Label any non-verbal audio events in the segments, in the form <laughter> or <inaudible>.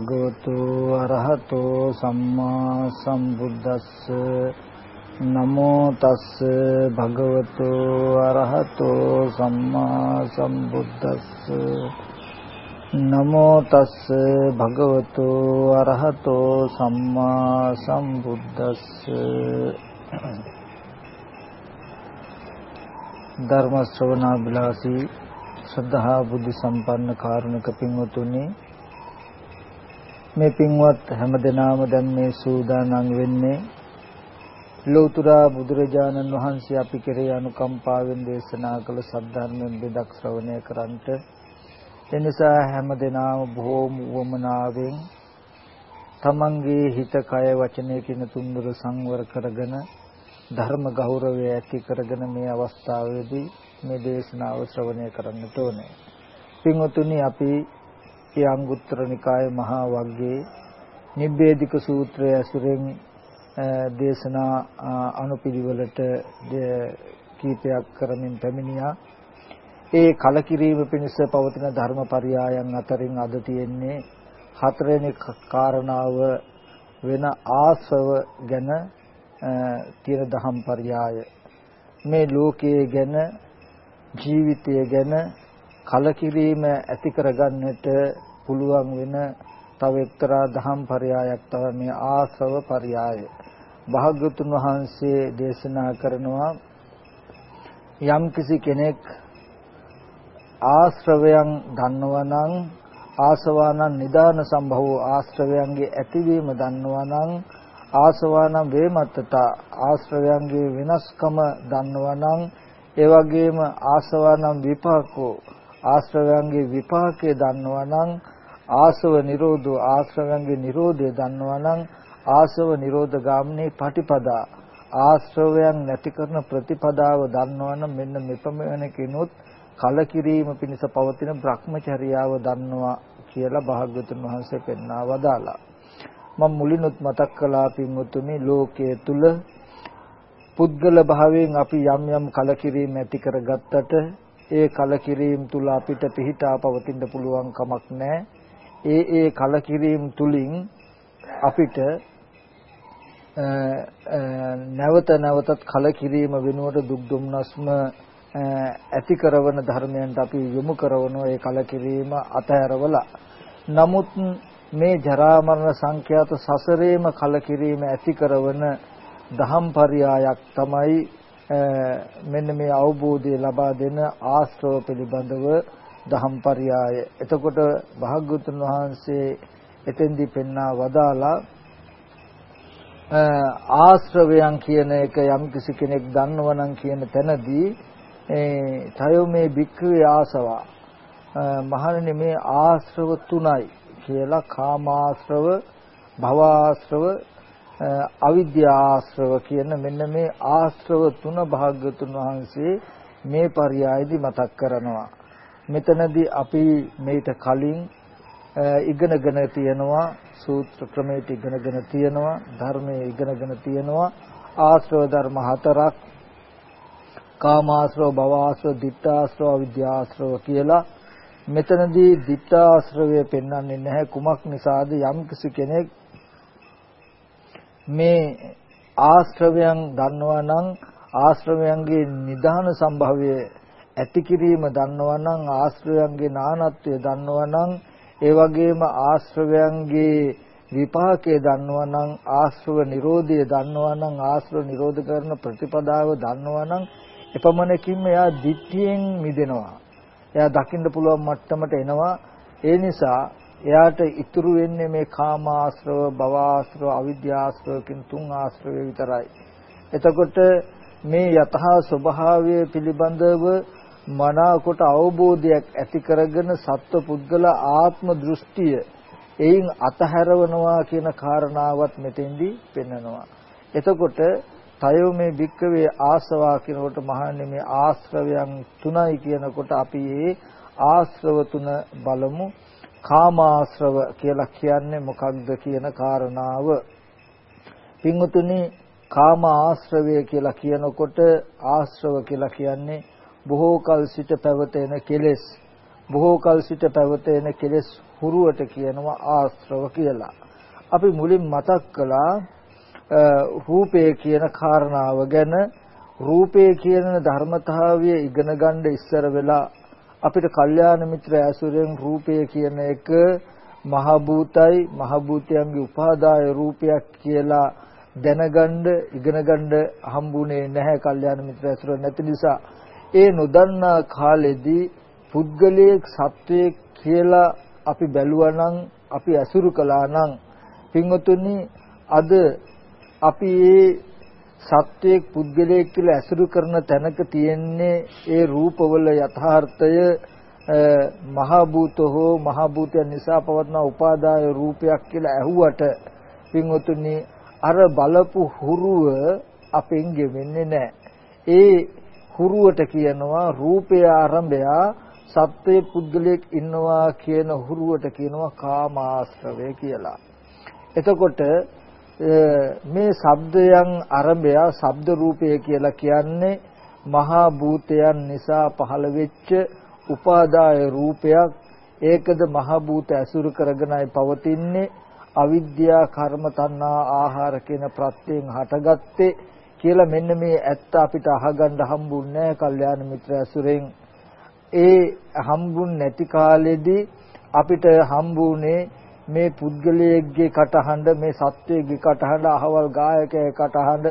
තස් භගවතු අරහතෝ සම්මා සම්බුද්දස්ස. නමෝ තස් භගවතු අරහතෝ සම්මා සම්බුද්දස්ස. නමෝ තස් භගවතු අරහතෝ සම්මා සම්බුද්දස්ස. ධර්ම ශ්‍රවණාබිලාසී ශ්‍රද්ධා බුද්ධ සම්පන්න කාරුණික පින්වතුනි මේ පින්වත් හැමදෙනාම දැන් මේ සූදානම් වෙන්නේ ලෝතර බුදුරජාණන් වහන්සේ අපි කෙරේ අනුකම්පාවෙන් දේශනා කළ සද්ධර්මයෙන් බෙදක් ශ්‍රවණය කරන්ට එනිසා හැමදෙනාම බොහෝම වමනාවෙන් තමන්ගේ හිත කය වචනය කියන තුන්දර සංවර කරගෙන ධර්ම ගෞරවය ඇති කරගෙන මේ අවස්ථාවේදී මේ දේශනාව ශ්‍රවණය කරන්නට ඕනේ. පින්වතුනි අපි මේ අංගුත්තර නිකාය මහා වග්ගයේ නිබ්බේධික සූත්‍රය ඇසුරෙන් දේශනා අනුපිළිවෙලට කීපයක් කරමින් පැමිණියා. ඒ කලකිරීම පිණිස පවතින ධර්මපරයායන් අතරින් අද තියෙන්නේ හතරවෙනි කාරණාව වෙන ආසව ගැන තියෙන දහම් පරයාය. මේ ලෝකයේ ගැන ජීවිතය ගැන කලකිරීම ඇති කරගන්නට පුළුවන් වෙන තව එක්තරා දහම් පරයයක් තමයි මේ ආශ්‍රව පරයය. භාග්‍යතුන් වහන්සේ දේශනා කරනවා යම් කිසි කෙනෙක් ආශ්‍රවයන් දන්නවා නම් ආසවානං නිදාන සම්භව ආශ්‍රවයන්ගේ ඇතිවීම දන්නවා නම් ආසවානං වේමත්තත ආශ්‍රවයන්ගේ වෙනස්කම දන්නවා නම් ඒ වගේම ආසවනම් විපාකෝ ආශ්‍රවයන්ගේ විපාකයේ දන්නවා නම් ආසව නිරෝධෝ ආශ්‍රවයන්ගේ නිරෝධය දන්නවා නම් ආසව නිරෝධ ගාමිනී පටිපදා ආශ්‍රවයන් නැති කරන ප්‍රතිපදාව දන්නවා නම් මෙන්න මෙපමණ කිනුත් කලකිරීම පිණිස පවතින භ්‍රමචර්යාව දන්නවා කියලා භාග්‍යතුන් වහන්සේ පෙන්වා වදාලා මම මුලිනුත් මතක් කළා පින්වතුනි ලෝකයේ තුල පුද්ගල භාවයෙන් අපි යම් යම් කලකිරීම ඇති කරගත්තට ඒ කලකිරීම තුල අපිට පිහිටා පවතින්න පුළුවන් කමක් නැහැ. ඒ ඒ කලකිරීම තුලින් අපිට නැවත නැවතත් කලකිරීම වෙනුවට දුක් දුම්නස්ම ඇති කරන ධර්මයන්ට අපි යොමු කරන ඒ කලකිරීම අතහැරවලා නමුත් මේ ජරා මරණ සංඛ්‍යාත සසරේම කලකිරීම ඇති කරන දහම් පරයායක් තමයි මෙන්න මේ අවබෝධය ලබා දෙන ආශ්‍රව පිළිබඳව දහම් පරයාය. එතකොට භාග්‍යවතුන් වහන්සේ එතෙන්දී පෙන්වා වදාලා ආශ්‍රවයන් කියන එක යම් කිසි කෙනෙක් දන්නවනම් කියන තැනදී ඒ තයෝ මේ භික්ඛවේ ආසවා මහණෙනි මේ ආශ්‍රව තුනයි කියලා කාමාශ්‍රව භවආශ්‍රව අවිද්‍යාශ්‍රව කියන මෙන්න මේ ආශ්‍රව තුන භාග්‍යතුන් වහන්සේ මේ පරයයේදී මතක් කරනවා. මෙතනදී අපි මේට කලින් ඉගෙනගෙන තියෙනවා සූත්‍ර ක්‍රමයට ඉගෙනගෙන තියෙනවා ධර්මයේ ඉගෙනගෙන තියෙනවා. ආශ්‍රව ධර්ම හතරක් කාමාශ්‍රව භවආශ්‍රව ditthාශ්‍රව අවිද්‍යාශ්‍රව කියලා. මෙතනදී ditthාශ්‍රවය පෙන්වන්නේ නැහැ. කුමක් නිසාද? යම් කෙනෙක් මේ ආශ්‍රවයන් දන්නවා නම් ආශ්‍රවයන්ගේ නිදාන සම්භවය ඇති කිරීම දන්නවා නම් ආශ්‍රවයන්ගේ නානත්වය දන්නවා නම් ඒ වගේම ආශ්‍රවයන්ගේ විපාකයේ දන්නවා නම් ආශ්‍රව නිරෝධය දන්නවා නම් ආශ්‍රව නිරෝධ කරන ප්‍රතිපදාව දන්නවා නම් එපමණකින්ම එයා දිට්ඨියෙන් මිදෙනවා. එයා දකින්න පුළුවන් මට්ටමට එනවා. ඒ නිසා එයාට ඉතුරු වෙන්නේ මේ කාම ආශ්‍රව, භව ආශ්‍රව, අවිද්‍යා ආශ්‍රව කියන තුන් ආශ්‍රවය විතරයි. එතකොට මේ යතහා ස්වභාවය පිළිබඳව මනාකොට අවබෝධයක් ඇති කරගෙන සත්ව පුද්ගල ආත්ම දෘෂ්ටිය එයින් අතහැරවනවා කියන කාරණාවත් මෙතෙන්දී පෙන්නනවා. එතකොට තයෝ මේ භික්කවේ ආසවා කියනකොට මහන්නේ මේ ආශ්‍රවයන් තුනයි කියනකොට අපි ඒ ආශ්‍රව තුන බලමු. කාමාශ්‍රව කියලා කියන්නේ මොකක්ද කියන කාරණාව. පින්වතුනි කාම ආශ්‍රවය කියලා කියනකොට ආශ්‍රව කියලා කියන්නේ බොහෝ කල සිට පැවතෙන කෙලෙස්. බොහෝ කල සිට පැවතෙන කෙලෙස් හුරුවට කියනවා ආශ්‍රව කියලා. අපි මුලින් මතක් කළා රූපය කියන කාරණාව ගැන. රූපය කියන ධර්මතාවය ඉගෙන ගන්න ඉස්සර වෙලා අපිට කල්යාණ මිත්‍ර ඇසුරෙන් රූපය කියන එක මහ භූතයි මහ භූතයන්ගේ උපාදාය රූපයක් කියලා දැනගන්න ඉගෙන ගන්න හම්බුනේ නැහැ කල්යාණ මිත්‍ර ඇසුර නැති නිසා. ඒ නොදන්නා කාලෙදී පුද්ගලයෙක් සත්වයෙක් කියලා අපි බැලුවා නම් අපි ඇසුරු කළා නම් පින්වතුනි අද අපි මේ සත්වයක් පුද්ගලයෙක් කියලා ඇසුරු කරන තැනක තියෙන්නේ ඒ රූපවල යථාර්ථය මහ භූත හෝ මහ භූතයන් නිසා පවත්න උපාදාය රූපයක් කියලා ඇහුවට පින්වතුනි අර බලපු හුරුව අපෙන් ගෙවෙන්නේ නැහැ. ඒ හුරුවට කියනවා රූපය ආරම්භය සත්වයේ පුද්ගලයෙක් ඉන්නවා කියන හුරුවට කියනවා කාමාශ්‍රවය කියලා. එතකොට මේ ශබ්දයන් අරඹය ශබ්ද රූපය කියලා කියන්නේ මහා භූතයන් නිසා පහළ වෙච්ච උපාදාය රූපයක්. ඒකද මහා භූත ඇසුරු කරගෙනයි පවතින්නේ. අවිද්‍යා කර්ම තණ්හා ආහාර කියන ප්‍රත්‍යයෙන් හටගත්තේ කියලා මෙන්න මේ ඇත්ත අපිට අහගන්න හම්බුන්නේ නැහැ කල්යාණ මිත්‍ර ඇසුරෙන්. ඒ හම්බුන් නැති කාලෙදී අපිට හම්බුනේ මේ පුද්ගලයෙක්ගේ කටහඬ මේ සත්වයේගේ කටහඬ අහවල් ගායකයේ කටහඬ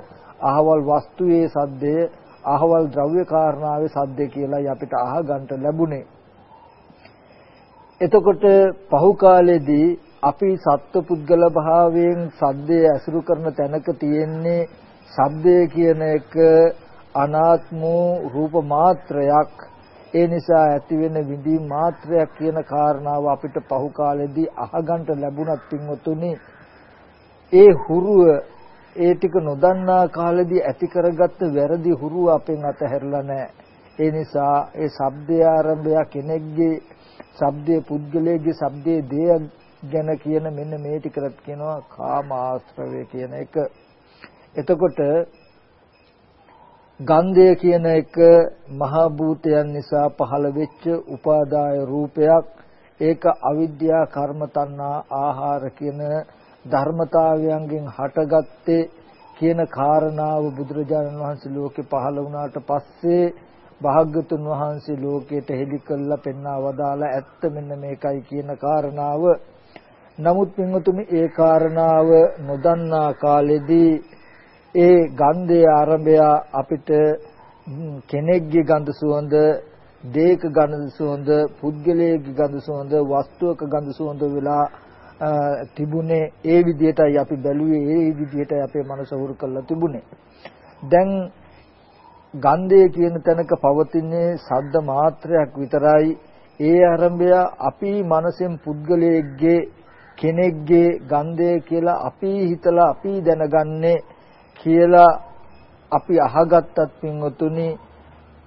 අහවල් වස්තුවේ සද්දය අහවල් ද්‍රව්‍ය කාරණාවේ සද්දය කියලායි අපිට අහගන්න ලැබුණේ. එතකොට පහු කාලෙදී අපි සත්ව පුද්ගල භාවයෙන් සද්දේ ඇසුරු කරන තැනක තියෙන්නේ ශබ්දය කියන එක අනාත්ම රූප මාත්‍රයක්. ඒ නිසා ඇති වෙන විඳීම් මාත්‍රයක් කියන කාරණාව අපිට පහු කාලෙදී අහගන්න ලැබුණත් පින්වතුනි ඒ හුරුව ඒ ටික නොදන්නා කාලෙදී ඇති කරගත්ත වැරදි හුරුව අපෙන් අතහැරලා නැහැ. ඒ නිසා ඒ ශබ්දය ආරම්භය කෙනෙක්ගේ ශබ්දයේ පුද්ගලයේ ශබ්දයේ දේ ගැන කියන මෙන්න මේ ටිකට කියනවා කාම ආශ්‍රවය කියන එක. එතකොට ගන්ධය කියන එක මහා භූතයන් නිසා පහළ වෙච්ච උපාදාය රූපයක්. ඒක අවිද්‍යා කර්ම තණ්හා ආහාර කියන ධර්මතාවයන්ගෙන් හටගත්තේ කියන කාරණාව බුදුරජාණන් වහන්සේ ලෝකේ පහළ වුණාට පස්සේ භාග්‍යතුන් වහන්සේ ලෝකයට හෙළි කළා පෙන්වා වදාලා ඇත්ත මෙන්න මේකයි කියන කාරණාව. නමුත් පින්වතුනි ඒ කාරණාව නොදන්නා කාලෙදී ඒ ගන්ධයේ ආරම්භය අපිට කෙනෙක්ගේ ගඳ සුවඳ, දේක ගඳ සුවඳ, පුද්ගලයෙක්ගේ ගඳ සුවඳ, වස්තුවක ගඳ සුවඳ වෙලා තිබුණේ ඒ විදිහටයි අපි බැලුවේ ඒ විදිහටයි අපේ මනස හුරු කරලා තිබුණේ. දැන් ගන්ධය කියන තැනක පවතින්නේ සද්ද මාත්‍රයක් විතරයි. ඒ ආරම්භය අපි මනසෙන් පුද්ගලයෙක්ගේ කෙනෙක්ගේ ගන්ධය කියලා අපි හිතලා අපි දැනගන්නේ කියලා අපි අහගත්තත් පින්වතුනි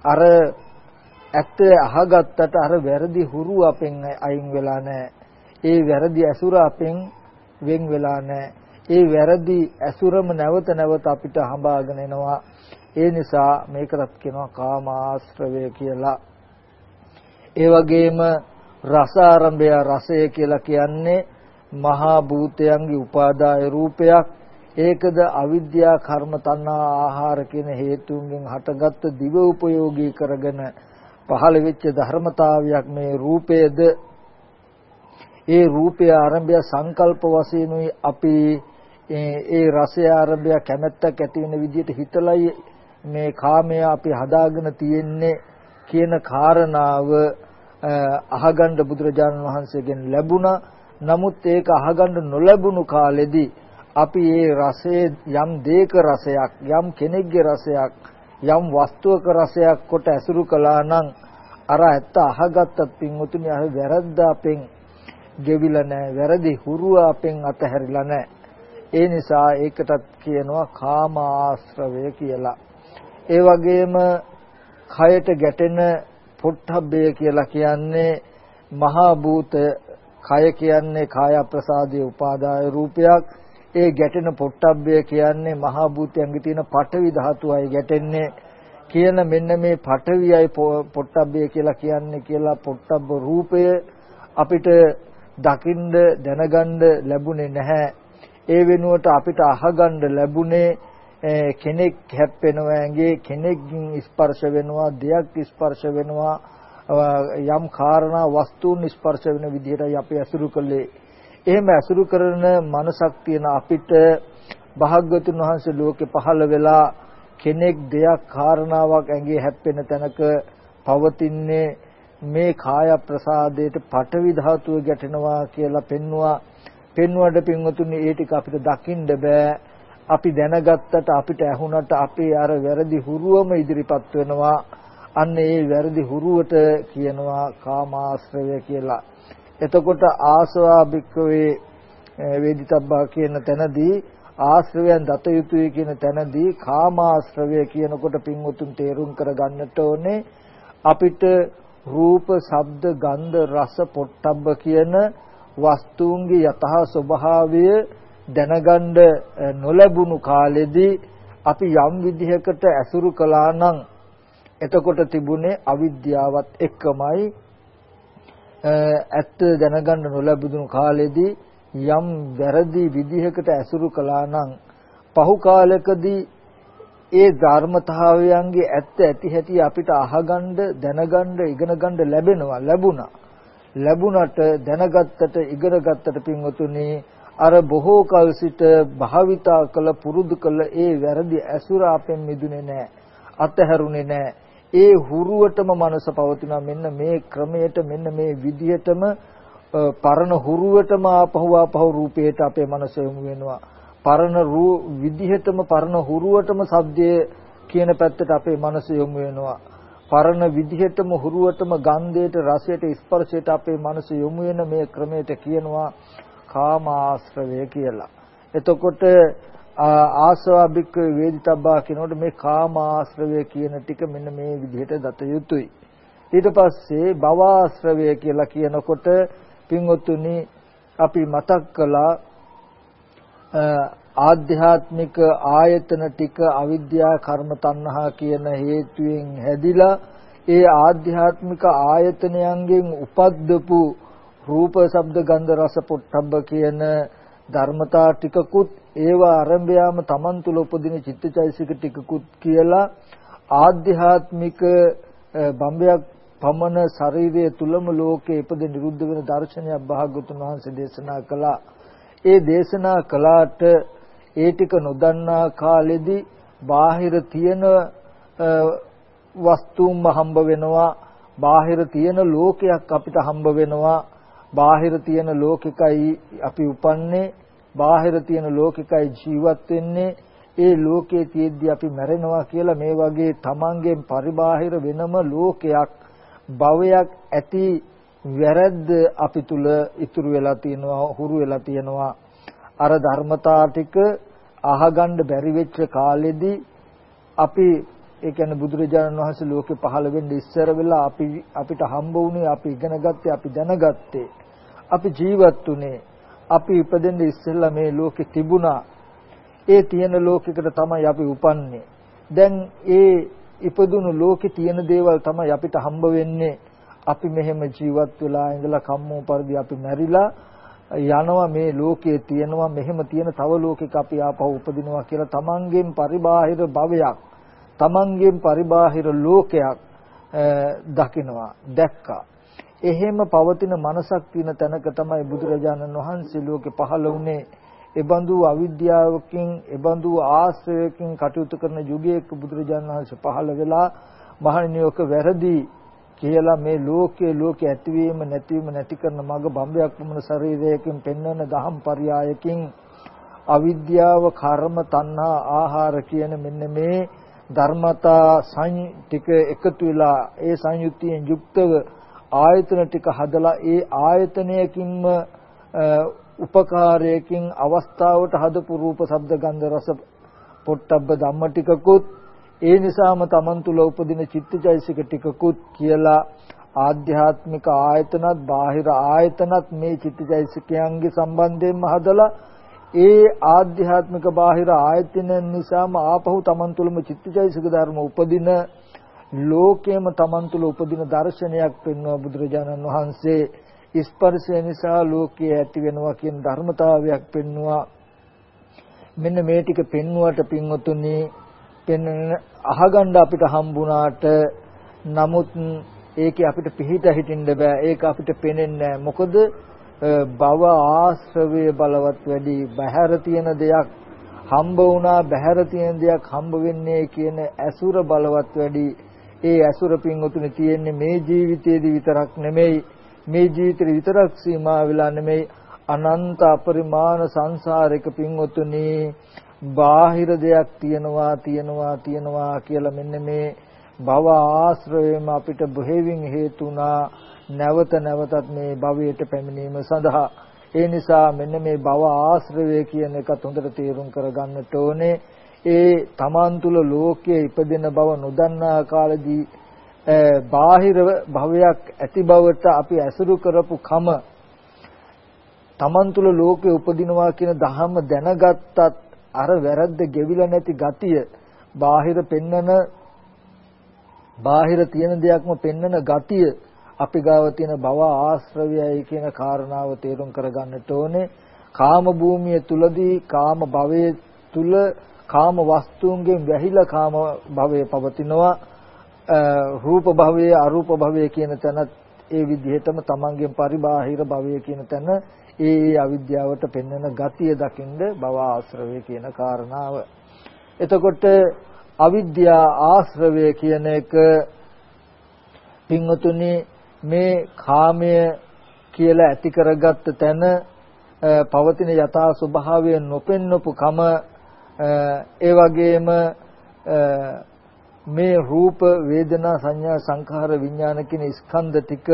අර ඇත්ත අහගත්තට අර වැරදි හුරු අපෙන් අයින් වෙලා නැහැ. ඒ වැරදි ඇසුර අපෙන් වෙන් වෙලා නැහැ. ඒ වැරදි ඇසුරම නැවත නැවත අපිට හඹාගෙන එනවා. ඒ නිසා මේකටත් කියනවා කාමාශ්‍රවය කියලා. ඒ වගේම රස ආරම්භය රසය කියලා කියන්නේ මහා භූතයන්ගේ උපාදාය රූපයක් ඒකද අවිද්‍යා කර්ම තණ්හා ආහාර කියන හේතුන්ගෙන් හටගත්තු දිව උපයෝගී කරගෙන පහළ වෙච්ච ධර්මතාවයක් මේ රූපයද. ඒ රූපය ආරම්භය සංකල්ප වශයෙන්ුයි අපි ඒ රසය ආරම්භය කැමැත්තක් ඇති වෙන විදිහට හිතලයි මේ කාමය අපි හදාගෙන තියෙන්නේ කියන කාරණාව අහගන්න බුදුරජාණන් වහන්සේගෙන් ලැබුණා. නමුත් ඒක අහගන්න නොලැබුණු කාලෙදී අපි මේ රසයේ යම් දේක රසයක් යම් කෙනෙක්ගේ රසයක් යම් වස්තුවක රසයක් කොට ඇසුරු කළා නම් අර ඇත්ත අහගත්තත් පින්වතුනි අහ වැරද්ද අපෙන් ගෙවිලා නැහැ. වැරදි හුරුව අපෙන් අතහැරිලා නැහැ. ඒ නිසා ඒකටත් කියනවා කාම ආශ්‍රවය කියලා. ඒ වගේම කයට ගැටෙන පොට්ටබ්බය කියලා කියන්නේ මහා භූත කය කියන්නේ කාය ප්‍රසාදයේ උපාදාය රූපයක්. ඒ ගැටෙන පොට්ටබ්බය කියන්නේ මහා භූතයන්ගේ තියෙන පඨවි ධාතුවයි ගැටෙන්නේ කියන මෙන්න මේ පඨවියයි පොට්ටබ්බය කියලා කියන්නේ කියලා පොට්ටබ්බ රූපය අපිට දකින්න දැනගන්න ලැබුණේ නැහැ. ඒ වෙනුවට අපිට අහගන්න ලැබුණේ කෙනෙක් හැප්පෙනවා ඇඟේ කෙනෙක්ගෙන් ස්පර්ශ වෙනවා දෙයක් ස්පර්ශ වෙනවා යම් කාරණා වස්තුන් ස්පර්ශ වෙන විදිහටයි අපි අසුරු කළේ. එහෙම අසුරු කරන මනසක් තියෙන අපිට භාග්‍යතුන් වහන්සේ ලෝකේ පහළ වෙලා කෙනෙක් දෙයක් කාරණාවක් ඇඟේ හැප්පෙන තැනක පවතින්නේ මේ කාය ප්‍රසාදයට පටවි ධාතුව ගැටෙනවා කියලා පෙන්නවා. පෙන්වුවට පින්වතුනි ඒ ටික අපිට දකින්න බෑ. අපි දැනගත්තට අපිට ඇහුණට අපේ අර වැරදි හුරුවම ඉදිරිපත් වෙනවා. අන්න ඒ වැරදි හුරුවට කියනවා කාමාශ්‍රය කියලා. එතකොට ආසවා භික්කවේ වේදිතබ්බා කියන තැනදී ආශ්‍රවයන් දත යුතුය කියන තැනදී කාමාශ්‍රවය කියනකොට පින්වතුන් තේරුම් කරගන්නට ඕනේ අපිට රූප, ශබ්ද, ගන්ධ, රස, පොට්ටබ්බ කියන වස්තුන්ගේ යථා ස්වභාවය දැනගන්න නොලැබුණු කාලෙදී අපි යම් විදිහකට ඇසුරු කළා නම් එතකොට තිබුණේ අවිද්‍යාවත් එක්කමයි. ඇත්ත දැනගන්න නොලැබුණු කාලෙදී යම් වැරදි විදිහකට ඇසුරු කළා නම් පහු කාලයකදී ඒ ධර්මතාවයන්ගේ ඇත්ත ඇති හැටි අපිට අහගන්න දැනගන්න ඉගෙන ගන්න ලැබෙනවා ලැබුණා. ලැබුණට දැනගත්තට ඉගෙන ගත්තට පින්වතුනි අර බොහෝ කල සිට භාවිතා කළ පුරුදු කළ ඒ වැරදි ඇසුර අපෙන් මිදුනේ නැහැ අතහැරුනේ නැහැ ඒ හුරුවටම මනස පවතිනවා මෙන්න මේ ක්‍රමයට මෙන්න මේ විදිහටම පරණ හුරුවටම ආපහු ආපහු රූපයට අපේ මනස යොමු වෙනවා. පරණ රූ විදිහටම පරණ හුරුවටම සබ්දයේ කියන පැත්තට අපේ මනස යොමු වෙනවා. පරණ විදිහටම හුරුවටම ගන්ධයට රසයට ස්පර්ශයට අපේ මනස යොමු වෙන මේ ක්‍රමයට කියනවා කාමාශ්‍රවය කියලා. එතකොට ආසවා බික්ක වේදිතබ්බා කියනකොට මේ කාමාශ්‍රවය කියන ටික මෙන්න මේ විදිහට දත යුතුයි. ඊට පස්සේ භවආශ්‍රවය කියලා කියනකොට පින්වත්තුනි අපි මතක් කළා ආධ්‍යාත්මික ආයතන ටික අවිද්‍යා කර්ම තණ්හා කියන හේතුයෙන් හැදිලා ඒ ආධ්‍යාත්මික ආයතනයන්ගෙන් උපද්දපු රූප ශබ්ද ගන්ධ රස පොට්ටබ්බ කියන ධර්මතා ටිකකුත් ඒවා ආරම්භයාම Taman තුල උපදින චිත්තචෛසික ටිකකුත් කියලා ආධ්‍යාත්මික බම්බයක් පමණ ශරීරය තුලම ලෝකේ ඉපද නිරුද්ධ වෙන දර්ශනයක් භාග්‍යතුන් වහන්සේ දේශනා කළා. ඒ දේශනා කළාට ඒ ටික නොදන්නා කාලෙදී බාහිර තියෙන වස්තුන්ම හම්බ වෙනවා. බාහිර තියෙන ලෝකයක් අපිට හම්බ වෙනවා. බාහිර තියෙන ලෝකිකයි අපි උපන්නේ. බාහිර තියෙන ලෝකිකයි ජීවත් වෙන්නේ. ඒ ලෝකයේ තියෙද්දි අපි මැරෙනවා කියලා මේ වගේ තමන්ගෙන් පරිබාහිර වෙනම ලෝකයක් භවයක් ඇති වැරද්ද අපි තුල ඉතුරු වෙලා තියෙනවා හුරු වෙලා තියෙනවා අර ධර්මතා ටික අහගන්න බැරි වෙච්ච කාලෙදී අපි ඒ කියන්නේ බුදුරජාණන් වහන්සේ ලෝකේ පහළ වෙන්න ඉස්සර වෙලා අපි අපිට හම්බ වුණේ අපි ඉගෙන ගත්තේ අපි දැනගත්තේ අපි ජීවත් වුණේ අපි ඉපදෙන්න ඉස්සෙල්ලා මේ ලෝකේ තිබුණා. ඒ තියෙන ලෝකයකට තමයි අපි උපන්නේ. දැන් ඒ ඉපදුණු ලෝකේ තියෙන දේවල් තමයි අපිට හම්බ වෙන්නේ. අපි මෙහෙම ජීවත් වෙලා ඉඳලා කම්මෝ පරිදි අපි මැරිලා යනවා මේ ලෝකයේ තියෙනවා. මෙහෙම තියෙන තව ලෝකයක අපි ආපහු උපදිනවා කියලා තමන්ගෙන් පරිබාහිර භවයක් තමන්ගෙන් පරිබාහිර ලෝකයක් දකිනවා දැක්කා. එහෙම පවතින මනසක් තියෙන තැනක තමයි බුදුරජාණන් වහන්සේ ලෝකේ පහළ වුණේ. එබඳු අවිද්‍යාවකින් එබඳු ආශ්‍රයකින් කටයුතු කරන යුගයක බුදුරජාණන් වහන්සේ පහළ වෙලා මහණෙනියෝක වැරදි කියලා මේ ලෝකයේ ලෝකේ ඇතිවීම නැතිවීම නැති කරන මග බම්බයක් වුණ ශරීරයකින් පෙන්වන දහම් පරයයකින් අවිද්‍යාව කර්ම තණ්හා ආහාර කියන මෙන්න මේ ධර්මතා සං ටික එකතු වෙලා ඒ සංයුක්තියෙන් යුක්තව ආයතන ටික හදලා ඒ ආයතනයකින්ම උපකාරයකින් අවස්ථාවට හදපු රූප ශබ්ද ගන්ධ රස පොට්ටබ්බ ධම්ම ටිකකුත් ඒ නිසාම Taman තුල උපදින චිත්තචෛසික ටිකකුත් කියලා ආධ්‍යාත්මික ආයතනත් බාහිර ආයතනත් මේ චිත්තචෛසිකයන්ගේ සම්බන්ධයෙන්ම හදලා ඒ ආධ්‍යාත්මික බාහිර ආයතන නිසාම ආපහු Taman තුලම චිත්තචෛසික ධර්ම උපදින ලෝකයේම Taman තුල උපදින දර්ශනයක් පෙන්වන බුදුරජාණන් වහන්සේ. ස්පර්ශය නිසා ලෝකයේ ඇති වෙනවා කියන ධර්මතාවයක් පෙන්වුවා. මෙන්න මේ ටික පෙන්වුවට පින්වතුනි පෙන්වන අහගන්න අපිට හම්බුණාට නමුත් ඒකේ අපිට පිහිට හිටින්න බෑ. ඒක අපිට පේන්නේ මොකද භව ආශ්‍රවයේ බලවත් වැඩි බහැර තියෙන දෙයක් හම්බ වුණා බහැර තියෙන දෙයක් හම්බ වෙන්නේ කියන ඇසුර බලවත් වැඩි ඒ ඇසුර පින්වතුනි තියෙන්නේ මේ ජීවිතයේදී විතරක් නෙමෙයි. මේ ජීවිතේ විතරක් සීමා වෙලා නෙමෙයි. අනන්ත අපරිමාණ සංසාරයක පින්වතුනි බාහිර දෙයක් තියනවා තියනවා තියනවා කියලා මෙන්න මේ භව ආශ්‍රයම අපිට බෙහෙවින් හේතුණා නැවත නැවතත් මේ භවයට පැමිණීම සඳහා. ඒ නිසා මෙන්න මේ භව ආශ්‍රවය කියන එකත් හොඳට තේරුම් කරගන්නට ඕනේ. ඒ තමන් තුල ලෝකයේ ඉපදෙන බව නොදන්නා කාලෙදී බාහිර භවයක් ඇති බවට අපි ඇසුරු කරපු කම තමන් තුල ලෝකයේ උපදිනවා කියන ධහම දැනගත්තත් අර වැරද්ද ගෙවිලා නැති ගතිය බාහිර පෙන්නන බාහිර තියෙන දෙයක්ම පෙන්නන ගතිය අපි ගාව තියෙන භව ආශ්‍රවයයි කියන කාරණාව තේරුම් කරගන්නට ඕනේ. කාම භූමිය තුලදී කාම භවයේ තුල කාම වස්තුන්ගෙන් වැහිලා කාම භවයේ පවතිනවා රූප භවයේ අරූප භවයේ කියන තැනත් ඒ විදිහටම තමන්ගෙන් පරිබාහිර භවයේ කියන තැන ඒ ඒ අවිද්‍යාවට පෙන්වන ගතිය දකින්ද භව ආශ්‍රවය කියන කාරණාව. එතකොට අවිද්‍යා ආශ්‍රවය කියන එක පින්වතුනි මේ කාමය කියලා ඇති කරගත්ත තැන පවතින යථා ස්වභාවය නොපෙන්නපු කම ඒ වගේම මේ රූප වේදනා සංඥා සංඛාර විඥාන කියන ස්කන්ධ ටික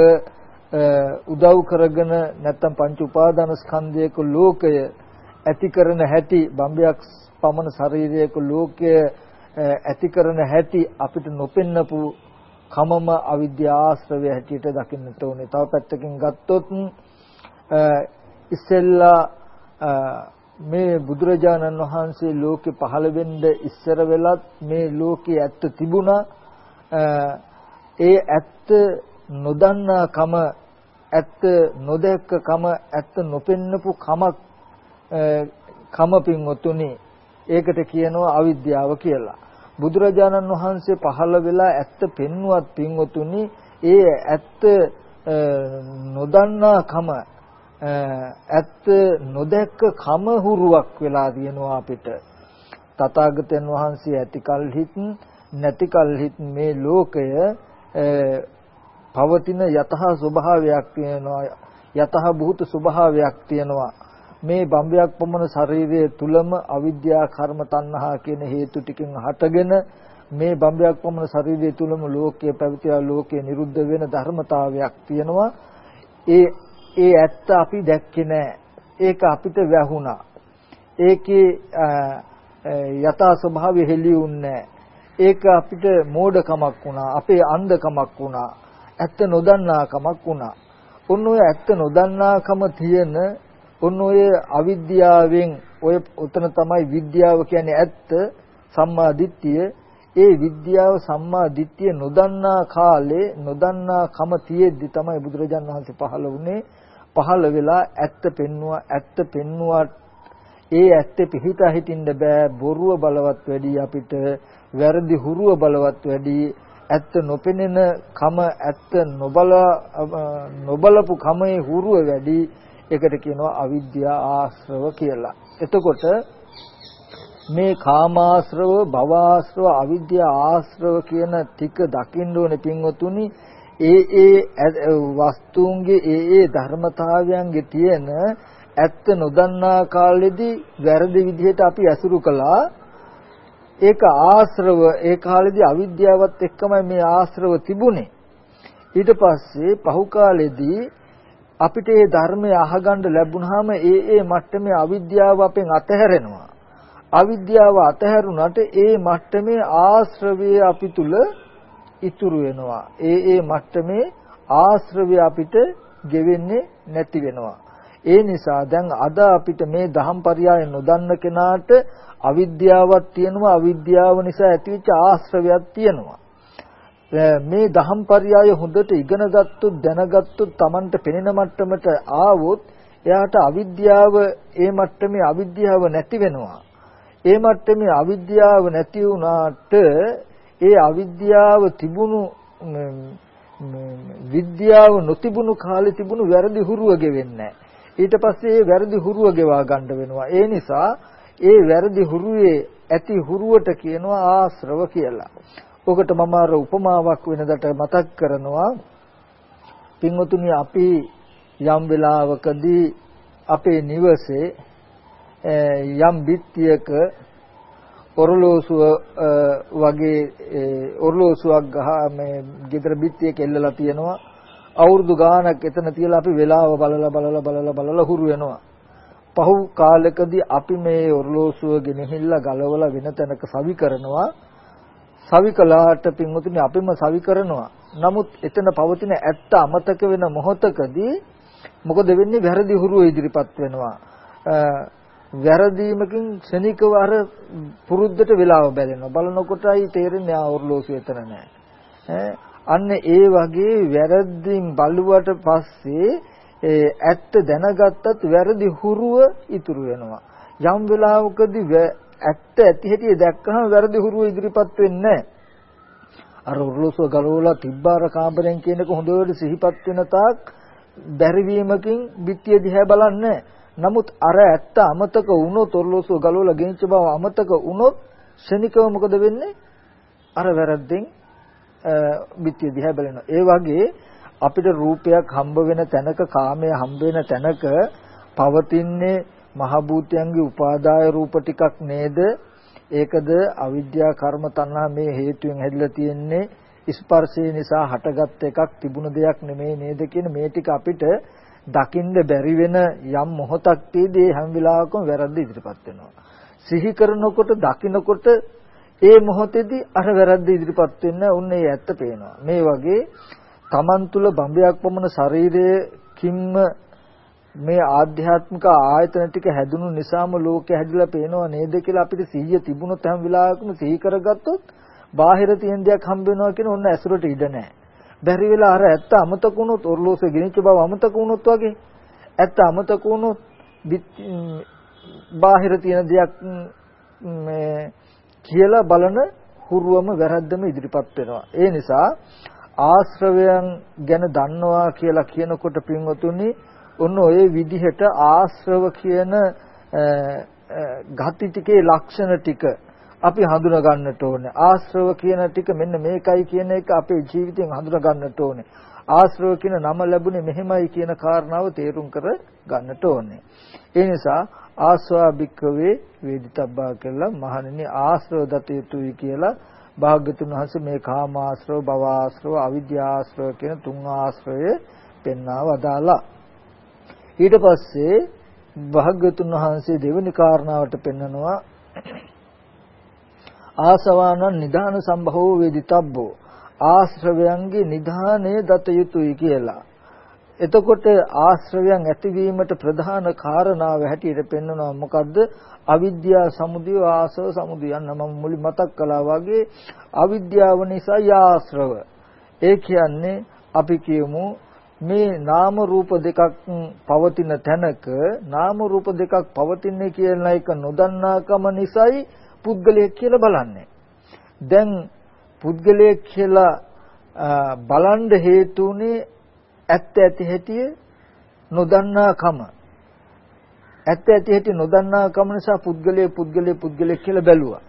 උදව් කරගෙන නැත්තම් පංච උපාදාන ස්කන්ධයක ලෝකය ඇති කරන හැටි බම්බයක් පමණ ශරීරයක ලෝකය ඇති කරන හැටි අපිට නොපෙන්නපු කමම අවිද්‍යාශ්‍රවය හැටියට දකින්නට ඕනේ. තව පැත්තකින් ගත්තොත් ඉස්සෙල්ලා මේ බුදුරජාණන් වහන්සේ ලෝකෙ පහළ වෙන්න ඉස්සර වෙලත් මේ ලෝකේ ඇත්ත තිබුණා. ඒ ඇත්ත නොදන්නා කම ඇත්ත නොදැක්ක කම ඇත්ත නොපෙන්නපු කමක් කම පින්වතුනි ඒකට කියනවා අවිද්‍යාව කියලා. බුදුරජාණන් වහන්සේ පහළ වෙලා ඇත්ත පෙන්වුවත් පින්වතුනි ඒ ඇත්ත නොදන්නා කම ඇත්ත නොදැක්ක කම හුරුවක් වෙලා තියෙනවා අපිට. තථාගතයන් වහන්සේ ඇති කල්හිත් නැති කල්හිත් මේ ලෝකය පවතින යතහ ස්වභාවයක් තියෙනවා යතහ භූත ස්වභාවයක් තියෙනවා මේ බම්බයක් පමණ ශරීරයේ තුලම අවිද්‍යා කර්ම තණ්හා කියන හේතු ටිකෙන් හටගෙන මේ බම්බයක් පමණ ශරීරයේ තුලම ලෝකයේ පැවතිලා ලෝකයේ නිරුද්ධ වෙන ධර්මතාවයක් තියෙනවා ඒ ඒ ඇත්ත අපි දැක්කේ නෑ. ඒක අපිට වැහුණා. ඒකේ යථා ස්වභාවය හෙළියුන්නේ ඒක අපිට මෝඩකමක් වුණා අපේ අන්ධකමක් වුණා ඇත්ත නොදන්නාකමක් වුණා. ඔන්න ඔය ඇත්ත නොදන්නාකම තියෙන ඔන්න ඔය අවිද්‍යාවෙන් ඔය උතන තමයි විද්‍යාව කියන්නේ ඇත්ත සම්මා දිට්ඨිය. ඒ විද්‍යාව සම්මා දිට්ඨිය නොදන්නා කාලේ නොදන්නා කම තියෙද්දි තමයි බුදුරජාන් වහන්සේ පහළ වුණේ. පහළ වෙලා ඇත්ත පෙන්නවා ඇත්ත පෙන්නුවාට ඒ ඇත්තේ පිහිටා හිටින්න බෑ. බොරුව බලවත් වැඩි අපිට. වැරදි හුරුව බලවත් වැඩි. ඇත්ත නොපෙනෙන කම ඇත්ත නොබල නොබලපු කමේ හුරුව වැඩි. ඒකට කියනවා අවිද්‍යා ආශ්‍රව කියලා. එතකොට මේ කාමාශ්‍රව, භවආශ්‍රව, අවිද්‍යා ආශ්‍රව කියන ටික දකින්න ඕනේ පින්වතුනි. ඒ ඒ වස්තුන්ගේ ඒ ඒ ධර්මතාවයන්ගේ තියෙන ඇත්ත නොදන්නා කාලෙදී වැරදි විදිහට අපි ඇසුරු කළා ඒක ආශ්‍රව ඒ කාලේදී අවිද්‍යාවත් එක්කමයි මේ ආශ්‍රව තිබුණේ. ඊට පස්සේ පහු කාලෙදී අපිට මේ ධර්මය අහගන්න ලැබුණාම ඒ ඒ මට්ටමේ අවිද්‍යාව අපෙන් අතහැරෙනවා. අවිද්‍යාව අතහැරුණාට ඒ මට්ටමේ ආශ්‍රවය අපි තුල ඉතුරු වෙනවා. ඒ ඒ මට්ටමේ ආශ්‍රවය අපිට ගෙවෙන්නේ නැති වෙනවා. ඒ නිසා දැන් අද අපිට මේ දහම්පරයය නොදන්න කෙනාට අවිද්‍යාවක් තියෙනවා අවිද්‍යාව නිසා ඇතිවෙච්ච ආශ්‍රවයක් තියෙනවා මේ දහම්පර්යාය හොඳට ඉගෙනගත්තොත් දැනගත්තොත් Tamanට පෙනෙන මට්ටමට ආවොත් එයාට අවිද්‍යාව ඒ මට්ටමේ අවිද්‍යාව නැති වෙනවා. ඒ මට්ටමේ අවිද්‍යාව නැති වුණාට ඒ අවිද්‍යාව තිබුණු විද්‍යාව නොතිබුණු කාලේ තිබුණු වැරදි හුරුව ගෙවෙන්නේ ඊට පස්සේ ඒ වැරදි හුරුව ගෙවා ගන්න වෙනවා. ඒ නිසා ඒ වැරදි හුරුවේ ඇති හුරුවට කියනවා ආශ්‍රව කියලා. ඔකට මම අර උපමාවක් වෙනදට මතක් කරනවා. පින්වතුනි අපි යම් වෙලාවකදී අපේ නිවසේ යම් බිත්තියක ඔරලෝසුව වගේ ඔරලෝසුවක් ගහ මේ ගෙදර බිත්තියක එල්ලලා තියෙනවා. අවුරුදු ගාණක් එතන තියලා අපි වෙලාව බලලා බලලා බලලා බලලා හුරු වෙනවා. පහු කාලෙකදී අපි මේ ඔරලෝසුව ගෙනහිල්ලා ගලවලා වෙන තැනක සවි කරනවා. සවි කළාට පින්වතුනි අපිම සවි කරනවා. නමුත් එතන පවතින ඇත්ත අමතක වෙන මොහොතකදී මොකද වෙන්නේ? වැරදි හුරුව ඉදිරිපත් වෙනවා. වැරදීමකින් ක්ෂණිකව අර පුරුද්දට වෙලාව බැලෙනවා. බලනකොටයි තේරෙන්නේ ආ ඔර්ලෝසු එතන නැහැ අන්න ඒ වගේ වැරද්දින් බලුවට පස්සේ ඒ ඇත්ත දැනගත්තත් වැරදි හුරුව ඉතුරු වෙනවා. යම් වෙලාවකදී ඇත්ත ඇති හැටි දැක්කම වැරදි හුරුව ඉදිරිපත් වෙන්නේ අර ඔර්ලෝසුව ගලවලා තිබ්බාර කාමරෙන් කියන එක හොඳට සිහිපත් වෙන තාක් බැරිවීමකින් බිත්තිය දිහා බලන්නේ නමුත් අර ඇත්ත අමතක වුණොත් ඔර්ලෝසුව ගලවලා ගෙනිච්ච බව අමතක වුණොත් ශනිකව මොකද වෙන්නේ? අර වැරද්දෙන් බිත්තිය දිහා බලනවා. ඒ වගේ අපිට රූපයක් හම්බ වෙන තැනක කාමය හම්බ වෙන තැනක පවතින්නේ මහ භූතයන්ගේ උපාදාය රූප ටිකක් නේද? ඒකද අවිද්‍යා කර්ම තණ්හා මේ හේතුවෙන් හැදිලා තියෙන්නේ ස්පර්ශය නිසා හටගත් එකක් තිබුණ දෙයක් නෙමෙයි නේද කියන මේ ටික අපිට දකින්න බැරි වෙන යම් මොහොතක් තියදී හැම වෙලාවකම වැරද්ද ඉදිරිපත් වෙනවා. සිහි කරනකොට දකින්නකොට ඒ මොහොතේදී අර වැරද්ද ඉදිරිපත් වෙන්න උන් ඒ ඇත්ත පේනවා. මේ වගේ Taman තුල බඹයක් පමණ ශරීරයකින්ම මේ ආධ්‍යාත්මික ආයතන ටික හැදුණු නිසාම ලෝකෙ හැදිලා පේනව නේද කියලා අපිට සිහිය තිබුණොත් හැම වෙලාවකම සිහි කරගත්තොත් බාහිර තියෙන දෙයක් හම්බ වෙනවා කියන ඔන්න ඇසුරට ඉඩ නැහැ. බැරි වෙලා අර ඇත්ත අමතක වුණොත් ඔර්ලෝසුවේ ගෙනිච්ච බව අමතක වුණොත් වගේ ඇත්ත අමතක වුණොත් බාහිර තියෙන දෙයක් මේ කියලා බලන හුරුවම වැරද්දම ඉදිරිපත් වෙනවා. ඒ නිසා ආශ්‍රවයන් ගැන දන්නවා කියලා කියනකොට පින්වතුනි ඔන්න ඔය විදිහට ආශ්‍රව කියන ගති ටිකේ ලක්ෂණ ටික අපි හඳුනා ගන්නට ඕනේ. ආශ්‍රව කියන ටික මෙන්න මේකයි කියන එක අපේ ජීවිතයෙන් හඳුනා ගන්නට ඕනේ. ආශ්‍රව කියන නම ලැබුණේ මෙහෙමයි කියන කාරණාව තේරුම් කර ගන්නට ඕනේ. ඒ නිසා ආස්වා භික්කවේ වේදිතබ්බා කියලා මහණෙනි ආශ්‍රව දත යුතුයි කියලා භාග්‍යතුන් වහන්සේ මේ කාම ආශ්‍රව, භව ආශ්‍රව, අවිද්‍යා ආශ්‍රව කියන තුන් ආශ්‍රය පෙන්වා වදාලා. ඊට පස්සේ භාග්‍යතුන් වහන්සේ දෙවෙනි කාරණාවට පෙන්නනවා ආසවානං නිධාන සම්භවෝ වේදිතබ්බෝ ආශ්‍රවයන්ගේ නිධානය දත යුතුයි කියලා. එතකොට ආශ්‍රවයන් ඇතිවීමට ප්‍රධාන කාරණාව හැටියට පෙන්වනවා මොකද්ද? අවිද්‍යා සමුදය ආසව සමුදය යන මම මුලින් මතක් කළා වගේ අවිද්‍යාව නිසා ආශ්‍රව. ඒ කියන්නේ අපි කියමු මේ නාම රූප දෙකක් පවතින තැනක නාම රූප දෙකක් පවතින්නේ කියන එක නොදන්නාකම නිසායි පුද්ගලයෙක් කියලා බලන්නේ. දැන් පුද්ගලයෙක් කියලා බලන්න හේතුුනේ ඇත්ත ඇති හැටි නොදන්නාකම. ඇත්ත ඇති හැටි නොදන්නාකම නිසා පුද්ගලයේ පුද්ගලයේ පුද්ගලයෙක් කියලා බැලුවා.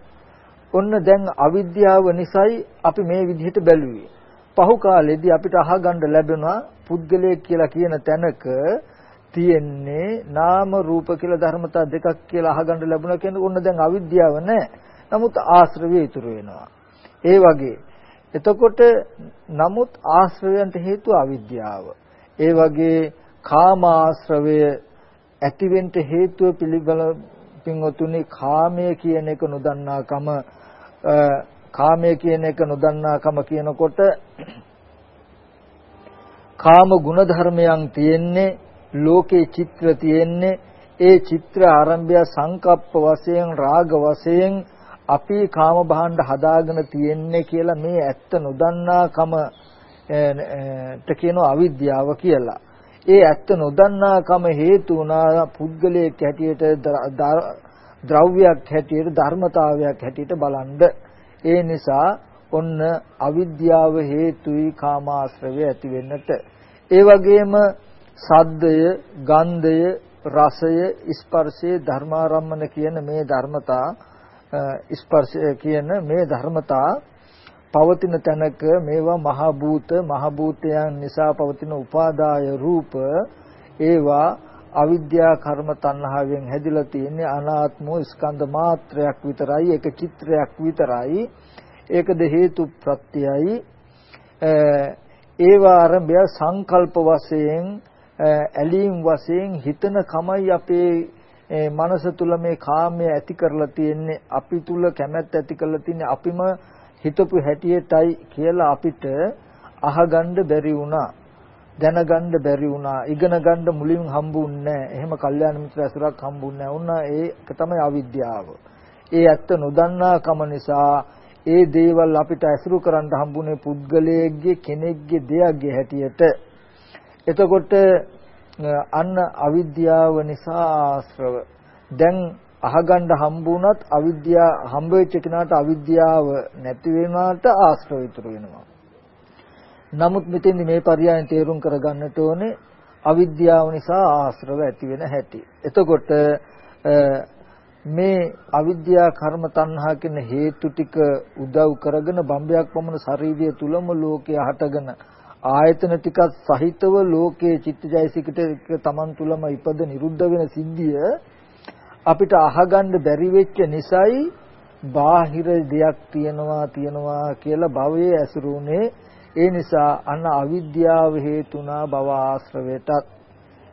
ඔන්න දැන් අවිද්‍යාව නිසායි අපි මේ විදිහට බැලුවේ. පහු කාලෙදී අපිට අහගන්න ලැබෙනවා පුද්ගලයෙක් කියලා කියන තැනක තියෙන්නේ නාම රූප කියලා ධර්මතා දෙකක් කියලා අහගන්න ලැබුණා කියන්නේ ඕන්න දැන් අවිද්‍යාව නැහැ. නමුත් ආශ්‍රවය ඉතුරු වෙනවා. ඒ වගේ. එතකොට නමුත් ආශ්‍රවයන්ට හේතුව අවිද්‍යාව. ඒ වගේ කාම ආශ්‍රවය ඇතිවෙන්න හේතුව පිළිබල පින්වතුනි කාමය කියන එක නොදන්නාකම කාමය කියන එක නොදන්නාකම කියනකොට කාම ගුණ ධර්මයන් තියෙන්නේ ලෝකේ චිත්‍ර තියෙන්නේ ඒ චිත්‍ර ආරම්භය සංකප්ප වශයෙන් රාග වශයෙන් අපි කාම භාණ්ඩ හදාගෙන තියෙන්නේ කියලා මේ ඇත්ත නොදන්නාකම ට කියනවා අවිද්‍යාව කියලා. ඒ ඇත්ත නොදන්නාකම හේතු වුණා පුද්ගලයෙක් හැටියට ද්‍රව්‍යයක් හැටියට ධර්මතාවයක් හැටියට බලන්ඩ. ඒ නිසා ඔන්න අවිද්‍යාව හේතුයි කාමාශ්‍රවය ඇති වෙන්නට. ඒ වගේම සද්දය, ගන්ධය, රසය, ස්පර්ශය, ධර්මාරම්මන කියන මේ ධර්මතා ස්පර්ශය කියන මේ ධර්මතා පවතින තැනක මේවා මහ භූත මහ භූතයන් නිසා පවතින උපාදාය රූප ඒවා අවිද්‍යා කර්ම තණ්හාවෙන් හැදිලා තියෙන්නේ අනාත්මෝ ස්කන්ධ මාත්‍රයක් විතරයි ඒක චිත්‍රයක් විතරයි. ඒකද හේතු ප්‍රත්‍යයයි. ඒවා ආරම්භය සංකල්ප වශයෙන් ඇලීම් වශයෙන් හිතන කමයි අපේ මනස තුල මේ කාමය ඇති කරලා තියෙන්නේ. අපි තුල කැමැත්ත ඇති කරලා තියෙන්නේ අපිම හිතපු හැටියටයි කියලා අපිට අහගන්න බැරි වුණා. දැනගන්න බැරි වුණා. ඉගෙන ගන්න මුලින් හම්බුන්නේ නැහැ. එහෙම කල්යාණ මිත්‍ර ඇසුරක් හම්බුන්නේ නැහැ. වුණා ඒක තමයි අවිද්‍යාව. ඒ ඇත්ත නොදන්නා කම නිසා ඒ දේවල් අපිට ඇසුරු කරන්න හම්බුනේ පුද්ගලයෙක්ගේ කෙනෙක්ගේ දෙයක්ගේ හැටියට. එතකොට අන්න අවිද්‍යාව නිසා ආශ්‍රව දැන් අහගන්න හම්බුණත් අවිද්‍යාව හම්බ වෙච්ච කෙනාට අවිද්‍යාව නැති වෙනාට ආශ්‍රව ඉතුරු වෙනවා. නමුත් මෙතෙන්දි මේ පරයයන් තේරුම් කරගන්නට ඕනේ අවිද්‍යාව නිසා ආශ්‍රව ඇති වෙන හැටි. එතකොට මේ අවිද්‍යා කර්ම තණ්හා කියන හේතු ටික උදව් කරගෙන බම්බයක් පමණ ශරීරය තුලම ලෝකේ හටගෙන ආයතන ටිකක් සහිතව ලෝකයේ චිත්තජයසිකට තමන් තුලම ඉපද නිරුද්ධ වෙන සිද්ධිය අපිට අහගන්න බැරි වෙච්ච නිසායි බාහිර දෙයක් තියනවා තියනවා කියලා භවයේ ඇසුරුනේ ඒ නිසා අන්න අවිද්‍යාව හේතුණා භව ආශ්‍රවයටත්.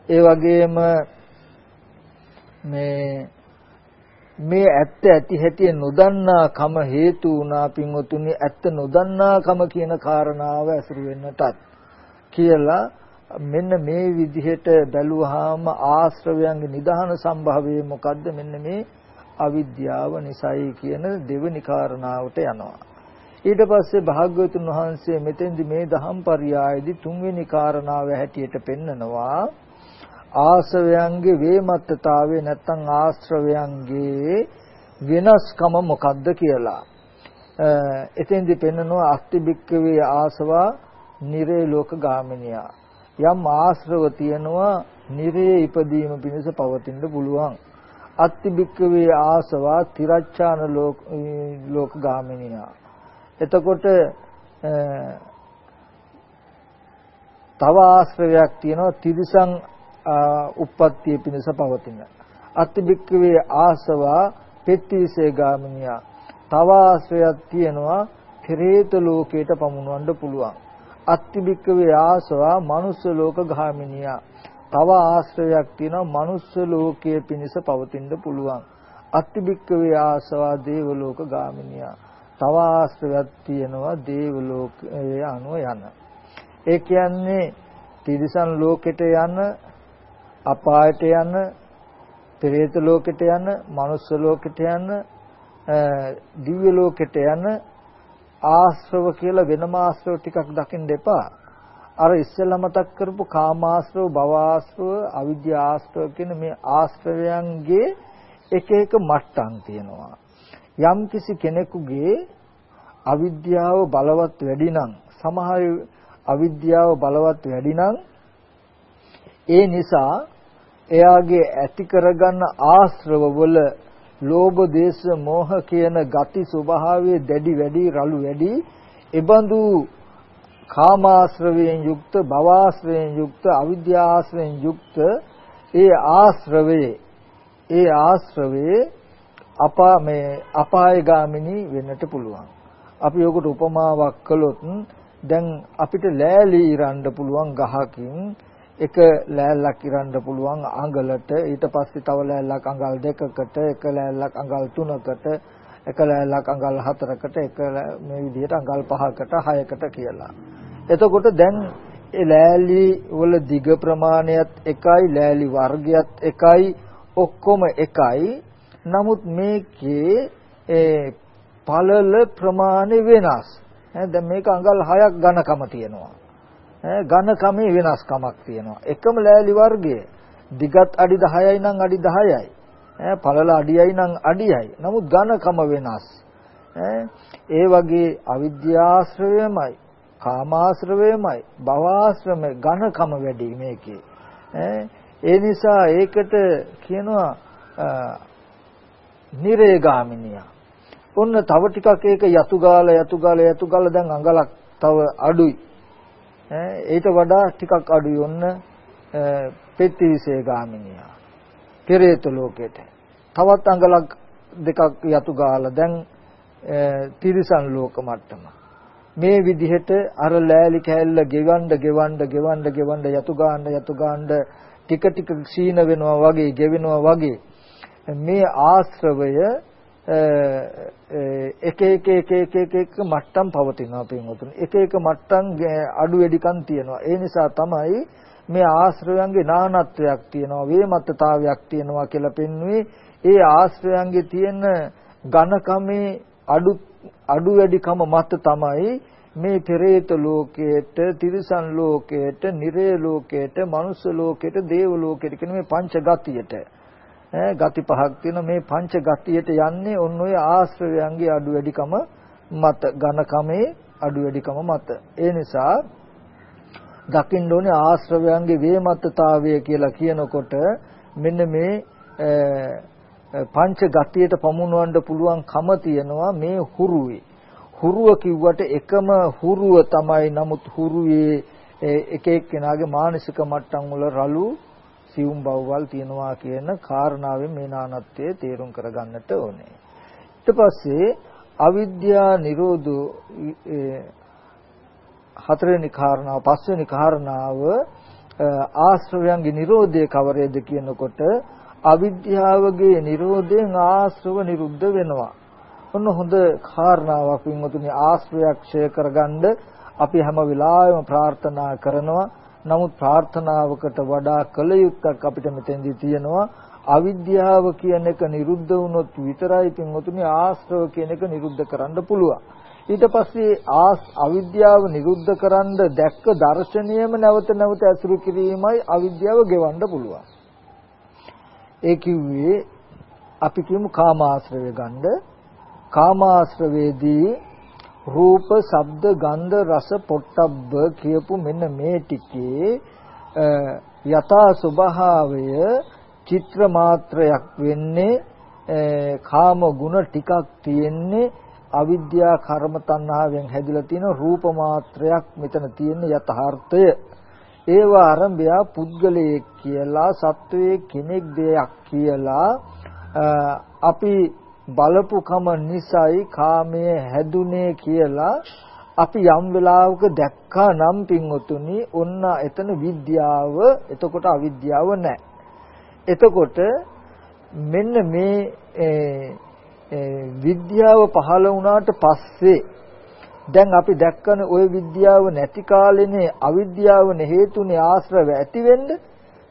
ඒ වගේම මේ මේ ඇත්ත ඇති හැටි නොදන්නා කම හේතු වුණා පින්වතුනි ඇත්ත නොදන්නා කම කියන කාරණාව ඇසුරු වෙන්නටත් කියලා මෙන්න මේ විදිහට බැලුවාම ආශ්‍රවයන්ගේ නිදහන සම්භාවය මොකද්ද? මෙන්න මේ අවිද්‍යාව නිසායි කියන දෙවෙනි කාරණාවට යනවා. ඊට පස්සේ භාග්‍යවතුන් වහන්සේ මෙතෙන්දි මේ දහම් පරියායේදී තුන්වෙනි කාරණාව හැටියට පෙන්නනවා ආශ්‍රවයන්ගේ වේමත්තතාවය නැත්නම් ආශ්‍රවයන්ගේ වෙනස්කම මොකක්ද කියලා. එතෙන්දි පෙන්නනවා අස්ති බික්කවේ ආසවා නිරේ ලෝක ගාමිනියා. යම් ආශ්‍රව තියෙනවා නිරේ ඉපදීම පිණිස පවතින්න පුළුවන්. අත්ති බික්කවේ ආසවා තිරච්ඡාන ලෝක ලෝක ගාමිනියා. එතකොට තව ආශ්‍රවයක් තියෙනවා තිරිසන් උප්පත්තිය පිණිස පවතින. අත්තිබික්කවේ ආසවා පෙත්තිසේ ගාමිනියා. තව ආශ්‍රයක් තියෙනවා පෙරේත ලෝකයට පමුණවන්න පුළුවන්. අත්තිබික්කවේ ආසවා මනුස්ස ලෝක ගාමිනියා. තව ආශ්‍රයක් තියෙනවා මනුස්ස ලෝකයේ පිණිස පවතින්න පුළුවන්. අත්තිබික්කවේ ආසවා දේව ලෝක ගාමිනියා. තව ආශ්‍රයක් තියෙනවා දේව ලෝකයේ අනුව යන. ඒ කියන්නේ තිරිසන් ලෝකෙට යන අපායට යන, පෙරේත ලෝකෙට යන, මනුස්ස ලෝකෙට යන, දිව්‍ය ලෝකෙට යන ආශ්‍රව කියලා වෙනම ආශ්‍රව ටිකක් දකින්න එපා. අර ඉස්සෙල්ලා මතක් කරපු කාමාශ්‍රව, භවආශ්‍රව, අවිද්‍යාශ්‍රව කියන මේ ආශ්‍රවයන්ගේ එක එක මට්ටම් තියෙනවා. යම් කිසි කෙනෙකුගේ අවිද්‍යාව බලවත් වැඩි නම් සමහර අවිද්‍යාව බලවත් වැඩි නම් ඒ නිසා එයාගේ ඇති කරගන්න ආශ්‍රව වල ලෝභ දේශ මොහ කියන ගති ස්වභාවයේ දැඩි වැඩි රළු වැඩි එබඳු කාමාශ්‍රවයෙන් යුක්ත භවආශ්‍රවයෙන් යුක්ත අවිද්‍යාශ්‍රවයෙන් යුක්ත ඒ ආශ්‍රවයේ ඒ ආශ්‍රවයේ අපා මේ අපායගාමිනී වෙන්නට පුළුවන්. අපි යොකට උපමාවක් කළොත් දැන් අපිට ලෑලි ඉරන්න පුළුවන් ගහකින් එක ලෑල්ලක් ඉරන්න පුළුවන් අඟලට ඊට පස්සේ තව ලෑල්ලක් අඟල් දෙකකට එක ලෑල්ලක් අඟල් තුනකට එක ලෑල්ලක් අඟල් හතරකට එක මේ විදිහට අඟල් පහකට හයකට කියලා. එතකොට දැන් ඒ ලෑලි වල දිග ප්‍රමාණයත් එකයි ලෑලි වර්ගයත් එකයි ඔක්කොම එකයි. නමුත් මේකේ ඒ පළල ප්‍රමාණය වෙනස්. දැන් මේක අඟල් 6ක් ඝනකම තියෙනවා. ඝනකමේ වෙනස්කමක් තියෙනවා. එකම ලෑලි වර්ගය දිගත් අඩි 10යි නම් අඩි 10යි. පළල අඩියයි නම් අඩියයි. නමුත් ඝනකම වෙනස්. ඒ වගේ අවිද්‍යාශ්‍රයමයි කාමාශ්‍රවයමයි භවආශ්‍රමයි ඝනකම වැඩි මේකේ ඒ නිසා ඒකට කියනවා නිරේගාමිනිය. ඔන්න තව ටිකක් ඒක යතු ගාලා යතු ගාලා යතු ගාලා දැන් අඟලක් තව අඩුයි. ඊට වඩා ටිකක් අඩුයි ඔන්න පෙත්තිවිසේ ගාමිනිය. පෙරේත ලෝකෙට. තවත් අඟලක් දෙකක් යතු ගාලා දැන් තිරිසන් ලෝක මට්ටම. මේ විදිහට අර ලෑලි කෑල්ල ගෙවන්න ගෙවන්න ගෙවන්න ගෙවන්න යතු ගාන්න යතු ගාන්න ටික ටික ක්ෂීණ වෙනවා වගේ ගෙවෙනවා වගේ මේ ආශ්‍රවය එක එක එක එක එක එක මට්ටම් පවතිනවා පින්වතුනි. එක එක මට්ටම් අඩු වැඩිකම් තියෙනවා. ඒ නිසා තමයි මේ ආශ්‍රවයන්ගේ නානත්වයක් තියෙනවා වේමත්තතාවයක් තියෙනවා කියලා පෙන්වුවේ. ඒ ආශ්‍රයයන්ගේ තියෙන ඝනකමේ අඩු අඩු වැඩිකම මත තමයි මේ පෙරේත ලෝකයට, තිරිසන් ලෝකයට, නිරේ ලෝකයට, මනුස්ස ලෝකයට, දේව ලෝකයට කියන මේ පංච ගතියට ඈ ගති පහක් තියෙන මේ පංච ගතියට යන්නේ ඔන්න ඔය ආශ්‍රවයන්ගේ අඩු වැඩිකම මත ඝනකමේ අඩු වැඩිකම මත. ඒ නිසා දකින්න ඕනේ ආශ්‍රවයන්ගේ වේමත්තතාවය කියලා කියනකොට මෙන්න මේ පංච ගතියට පමුණවන්න පුළුවන් කම තියනවා මේ හුරුවේ. හුරුව කිව්වට එකම හුරුව තමයි නමුත් හුරුවේ එක එක්කෙනාගේ මානසික මට්ටම් වල රළු සියුම් බවවල් තියනවා කියන කාරණාවෙන් මේ නානත්වයේ තේරුම් කරගන්නට ඕනේ. ඊට පස්සේ අවිද්‍යා නිරෝධ හතරවෙනි කාරණාව පස්වෙනි කාරණාව ආශ්‍රවයන්ගේ නිරෝධය කවරේද කියනකොට අවිද්‍යාවගේ නිරෝධයෙන් ආශ්‍රව නිරුද්ධ වෙනවා. ඔන්න හොඳ කාරණාවක් වින්වතුනි ආශ්‍රයක් ක්ෂය කරගන්න අපි හැම වෙලාවෙම ප්‍රාර්ථනා කරනවා. නමුත් ප්‍රාර්ථනාවකට වඩා කල යුත්තක් අපිට මෙතෙන්දී තියෙනවා. අවිද්‍යාව කියන එක නිරුද්ධ වුණොත් විතරයි පින්වතුනි ආශ්‍රව කියන එක නිරුද්ධ කරන්න පුළුවන්. ඊට පස්සේ ආස් අවිද්‍යාව නිරුද්ධ කරන්න දැක්ක දර්ශනීයම නැවත නැවත ඇසුරු කිරීමයි අවිද්‍යාව ගෙවන්න පුළුවන්. ඒ කිව්වේ අපි කියමු කාමාශ්‍රවය ගන්න. කාමාශ්‍රවේදී රූප, ශබ්ද, ගන්ධ, රස, පොට්ටබ්බ කියපු මෙන්න මේ ටිකේ යථා ස්වභාවය චිත්‍ර මාත්‍රයක් වෙන්නේ කාම ගුණ ටිකක් තියෙන්නේ අවිද්‍යා කර්ම තණ්හාවෙන් හැදිලා තියෙන රූප මාත්‍රයක් මෙතන තියෙන යථාර්ථය. ඒව ආරම්භය පුද්ගලයෙක් කියලා සත්වයේ කෙනෙක් දෙයක් කියලා අපි බලපු කම නිසයි කාමයේ හැදුනේ කියලා අපි යම් වෙලාවක දැක්කා නම් පින්වතුනි ඔන්න එතන විද්‍යාව. එතකොට අවිද්‍යාව නැහැ. එතකොට මෙන්න මේ විද්‍යාව පහළ වුණාට පස්සේ දැන් අපි දැක්කන ওই විද්‍යාව නැති කාලෙනේ අවිද්‍යාවනේ හේතුනේ ආශ්‍රව ඇති වෙන්න.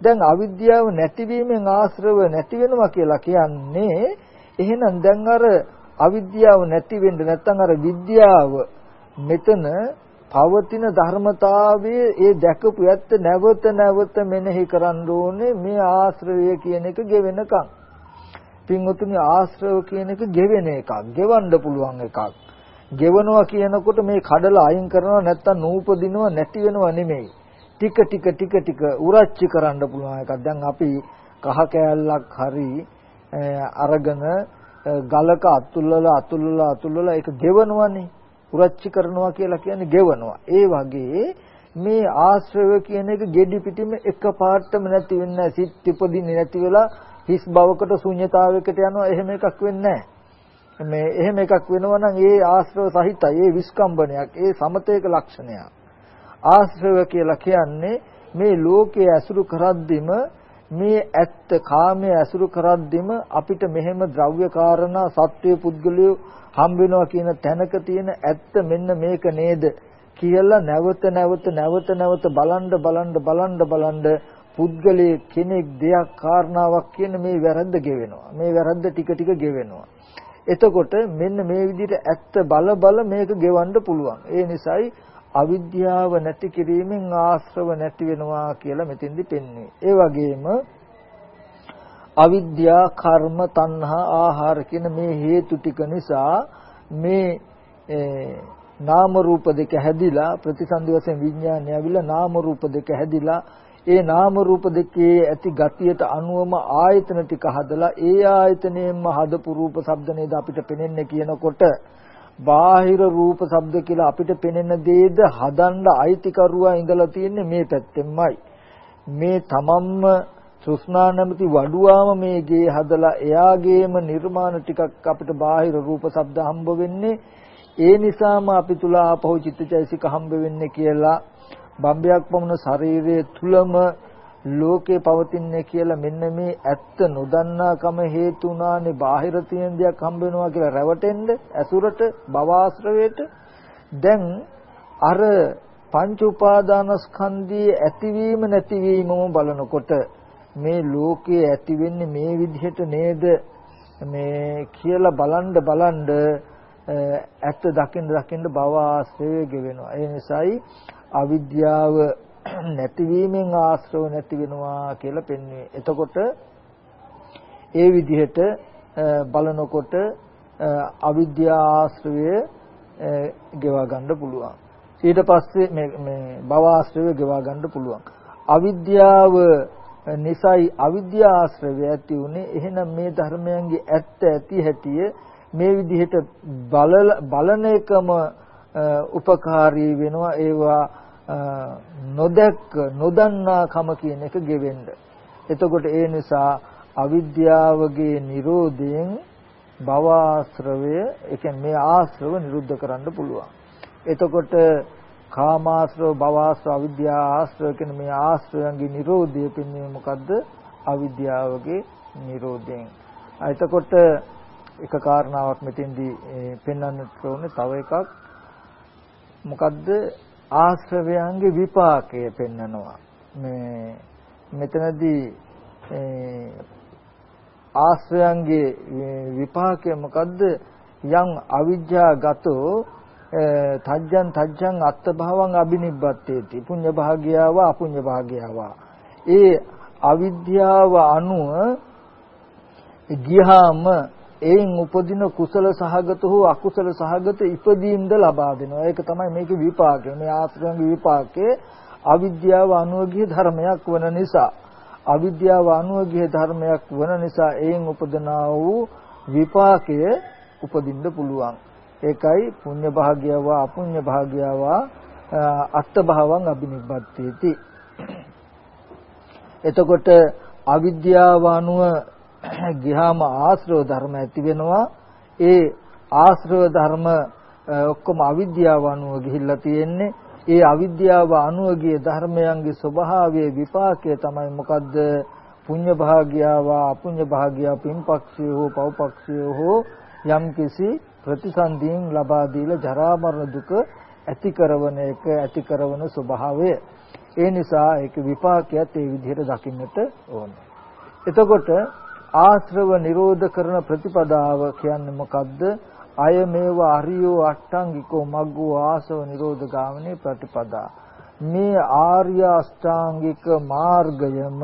දැන් අවිද්‍යාව නැතිවීමෙන් ආශ්‍රව නැති වෙනවා කියලා කියන්නේ එහෙනම් දැන් අර අවිද්‍යාව නැති වෙන්න නැත්නම් අර විද්‍යාව මෙතන පවතින ධර්මතාවයේ ඒ දැකපු ඇත්ත නැවත නැවත මෙනෙහි කරන්න ඕනේ මේ ආශ්‍රවය කියන එක ගෙවෙනකම්. පින්වතුනි ආශ්‍රව කියන එක ගෙවෙන එකක්, ගෙවන්න පුළුවන් එකක්. ගෙවනවා කියනකොට මේ කඩලා අයින් කරනවා නැත්තම් නූපදිනවා නැති වෙනවා නෙමෙයි. ටික ටික ටික ටික උරච්චි කරන්න පුළුවන් එකක්. දැන් අපි කහ කෑල්ලක් හරි අරගෙන ගලක අතුල්ලලා අතුල්ලලා අතුල්ලලා ඒක ගෙවනවනේ. උරච්චි කරනවා කියලා කියන්නේ ගෙවනවා. ඒ වගේ මේ ආශ්‍රව කියන එක gedi පිටින්ම එකපාරටම නැති වෙන්නේ නැහැ. සිත් ඉපදින්නේ නැති වෙලා හිස් භවකට ශුන්්‍යතාවයකට යනවා. එහෙම එකක් වෙන්නේ මේ එහෙම එකක් වෙනවා නම් ඒ ආශ්‍රව සහිතයි. ඒ විස්කම්බනයක්. ඒ සමතේක ලක්ෂණයක්. ආශ්‍රව කියලා කියන්නේ මේ ලෝකයේ ඇසුරු කරද්දිම මේ ඇත්ත කාමයේ ඇසුරු කරද්දිම අපිට මෙහෙම ද්‍රව්‍ය කාරණා සත්‍ය පුද්ගලිය හම්බ වෙනවා කියන තැනක තියෙන ඇත්ත මෙන්න මේක නේද කියලා නැවත නැවත නැවත නැවත බලන්න බලන්න බලන්න බලන්න පුද්ගලයේ කෙනෙක් දෙයක් කාරණාවක් කියන මේ වැරද්ද ගෙවෙනවා මේ වැරද්ද ටික ටික ගෙවෙනවා එතකොට මෙන්න මේ විදිහට ඇත්ත බල බල මේක ගෙවන්න පුළුවන්. ඒ නිසායි අවිද්‍යාව නැති කිරීමෙන් ආශ්‍රව නැති වෙනවා කියලා මෙතෙන්දි පෙන්වන්නේ. ඒ වගේම අවිද්‍යා කර්ම තණ්හා ආහාර කියන මේ හේතු ටික නිසා මේ නාම රූප දෙක හැදිලා ප්‍රතිසන්දි වශයෙන් විඥානය ඇවිල්ලා නාම රූප දෙක හැදිලා ඒ නාම රූප දෙකේ ඇති ගතියට අනුවම ආයතන ටික හදලා ඒ ආයතනයෙන්ම හදපු රූප ශබ්ද නේද අපිට පෙනෙන්නේ කියනකොට බාහිර රූප ශබ්ද කියලා අපිට පෙනෙන දේද හදන්න අයිතිකරුවා ඉඳලා තියෙන්නේ මේ පැත්තෙන්මයි. මේ තමන්ම තෘෂ්ණා නැමැති වඩුවාම මේ ගේ හදලා එයාගේම නිර්මාණ ටිකක් අපිට බාහිර රූප ශබ්ද හම්බ වෙන්නේ. ඒ නිසාම අපි තුල ආපහු චිත්තචෛසික හම්බ වෙන්නේ කියලා බම්බයක් පමණ ශරීරයේ තුලම ලෝකේ පවතින්නේ කියලා මෙන්න මේ ඇත්ත නොදන්නාකම හේතු උනානේ බාහිර තියෙන දෙයක් හම්බ වෙනවා කියලා රැවටෙන්න ඇසුරට භවආශ්‍රවයට දැන් අර පංච උපාදානස්කන්ධයේ ඇතිවීම නැතිවීමම බලනකොට මේ ලෝකයේ ඇති වෙන්නේ මේ විදිහට නේද? මේ කියලා බලන්න බලන්න ඇත්ත දකින්න දකින්න භව ආශ්‍රය ගෙවෙනවා. ඒ නිසායි අවිද්‍යාව <clears throat> නැතිවීමෙන් ආශ්‍රව නැති වෙනවා කියලා පෙන්වන්නේ. එතකොට ඒ විදිහට බලනකොට අවිද්‍යා ආශ්‍රවය ගෙවා ගන්න පුළුවන්. ඊට පස්සේ මේ මේ භව ආශ්‍රවය ගෙවා ගන්න පුළුවන්. අවිද්‍යාව නිසයි අවිද්‍යා ආශ්‍රවය ඇති උනේ. එහෙනම් මේ ධර්මයන්ගේ ඇත්ත ඇති හැටිය මේ විදිහට බලන එකම උපකාරී වෙනවා ඒවා නොදැක්ක නොදන්නාකම කියන එක ගෙවෙන්න. එතකොට ඒ නිසා අවිද්‍යාවගේ Nirodhen භව ආශ්‍රවය ඒ කියන්නේ මේ ආශ්‍රව නිරුද්ධ කරන්න පුළුවන්. එතකොට කාමාශ්‍රව භවආශ්‍රව අවිද්‍යා ආශ්‍රව කියන මේ ආශ්‍රයන්ගේ Nirodhe පින්නේ මොකද්ද? අවිද්‍යාවගේ Nirodhen. එතකොට එක කාරණාවක් මෙතෙන්දී පෙන්වන්නට ඕනේ තව එකක් මොකද්ද ආශ්‍රවයන්ගේ විපාකය පෙන්නනවා. මේ මෙතනදී ආශ්‍රයන්ගේ විපාකය මොකද්ද? යම් අවිජ්ජාගතෝ තජ්ජං තජ්ජං අත්ථභාවං අබිනිබ්බත්තේති. පුඤ්ඤ භාග්යාව අපුඤ්ඤ භාග්යාව. ඒ අවිද්‍යාව අනුව ගියාම එයින් උපදින කුසල සහගත හෝ අකුසල සහගත ඉපදීම්ද ලබා දෙනවා. ඒක තමයි මේකේ විපාකය. මේ ආශ්‍රයන්ගේ විපාකයේ අවිද්‍යාව අනුවගිය ධර්මයක් වන නිසා අවිද්‍යාව අනුවගිය ධර්මයක් වන නිසා එයින් උපදනා වූ විපාකය උපදින්න පුළුවන්. ඒකයි පුඤ්ඤ භාග්‍යව අපුඤ්ඤ භාග්‍යව අත්ත භාවං අබිනිබ්බත්තේති. එතකොට අවිද්‍යාව අනුව ගියාම ආශ්‍රව ධර්ම ඇති වෙනවා. ඒ ආශ්‍රව ධර්ම ඔක්කොම අවිද්‍යාව අනුව ගිහිල්ලා තියෙන්නේ. ඒ අවිද්‍යාව අනුව ගිය ධර්මයන්ගේ ස්වභාවයේ විපාකය තමයි මොකද්ද? පුඤ්ඤ භාග්‍යාව අපුඤ්ඤ භාග්‍යාව පින්පක්ෂය හෝ පව්පක්ෂය හෝ යම්කිසි ප්‍රතිසන්දීන් ලබා දීලා ජරා මරණ දුක ඇති කරන එක ඇති කරන ස්වභාවය. ඒ නිසා ඒක විපාකයක් ඒ විදිහට දකින්නට ඕනේ. එතකොට ආශ්‍රව නිරෝධ කරන ප්‍රතිපදාව කියන්නේ මොකද්ද? අය මේව අරියෝ අෂ්ටාංගිකෝ මග්ගෝ ආසව නිරෝධ ගාමිනී ප්‍රතිපදා. මේ ආර්ය අෂ්ටාංගික මාර්ගයම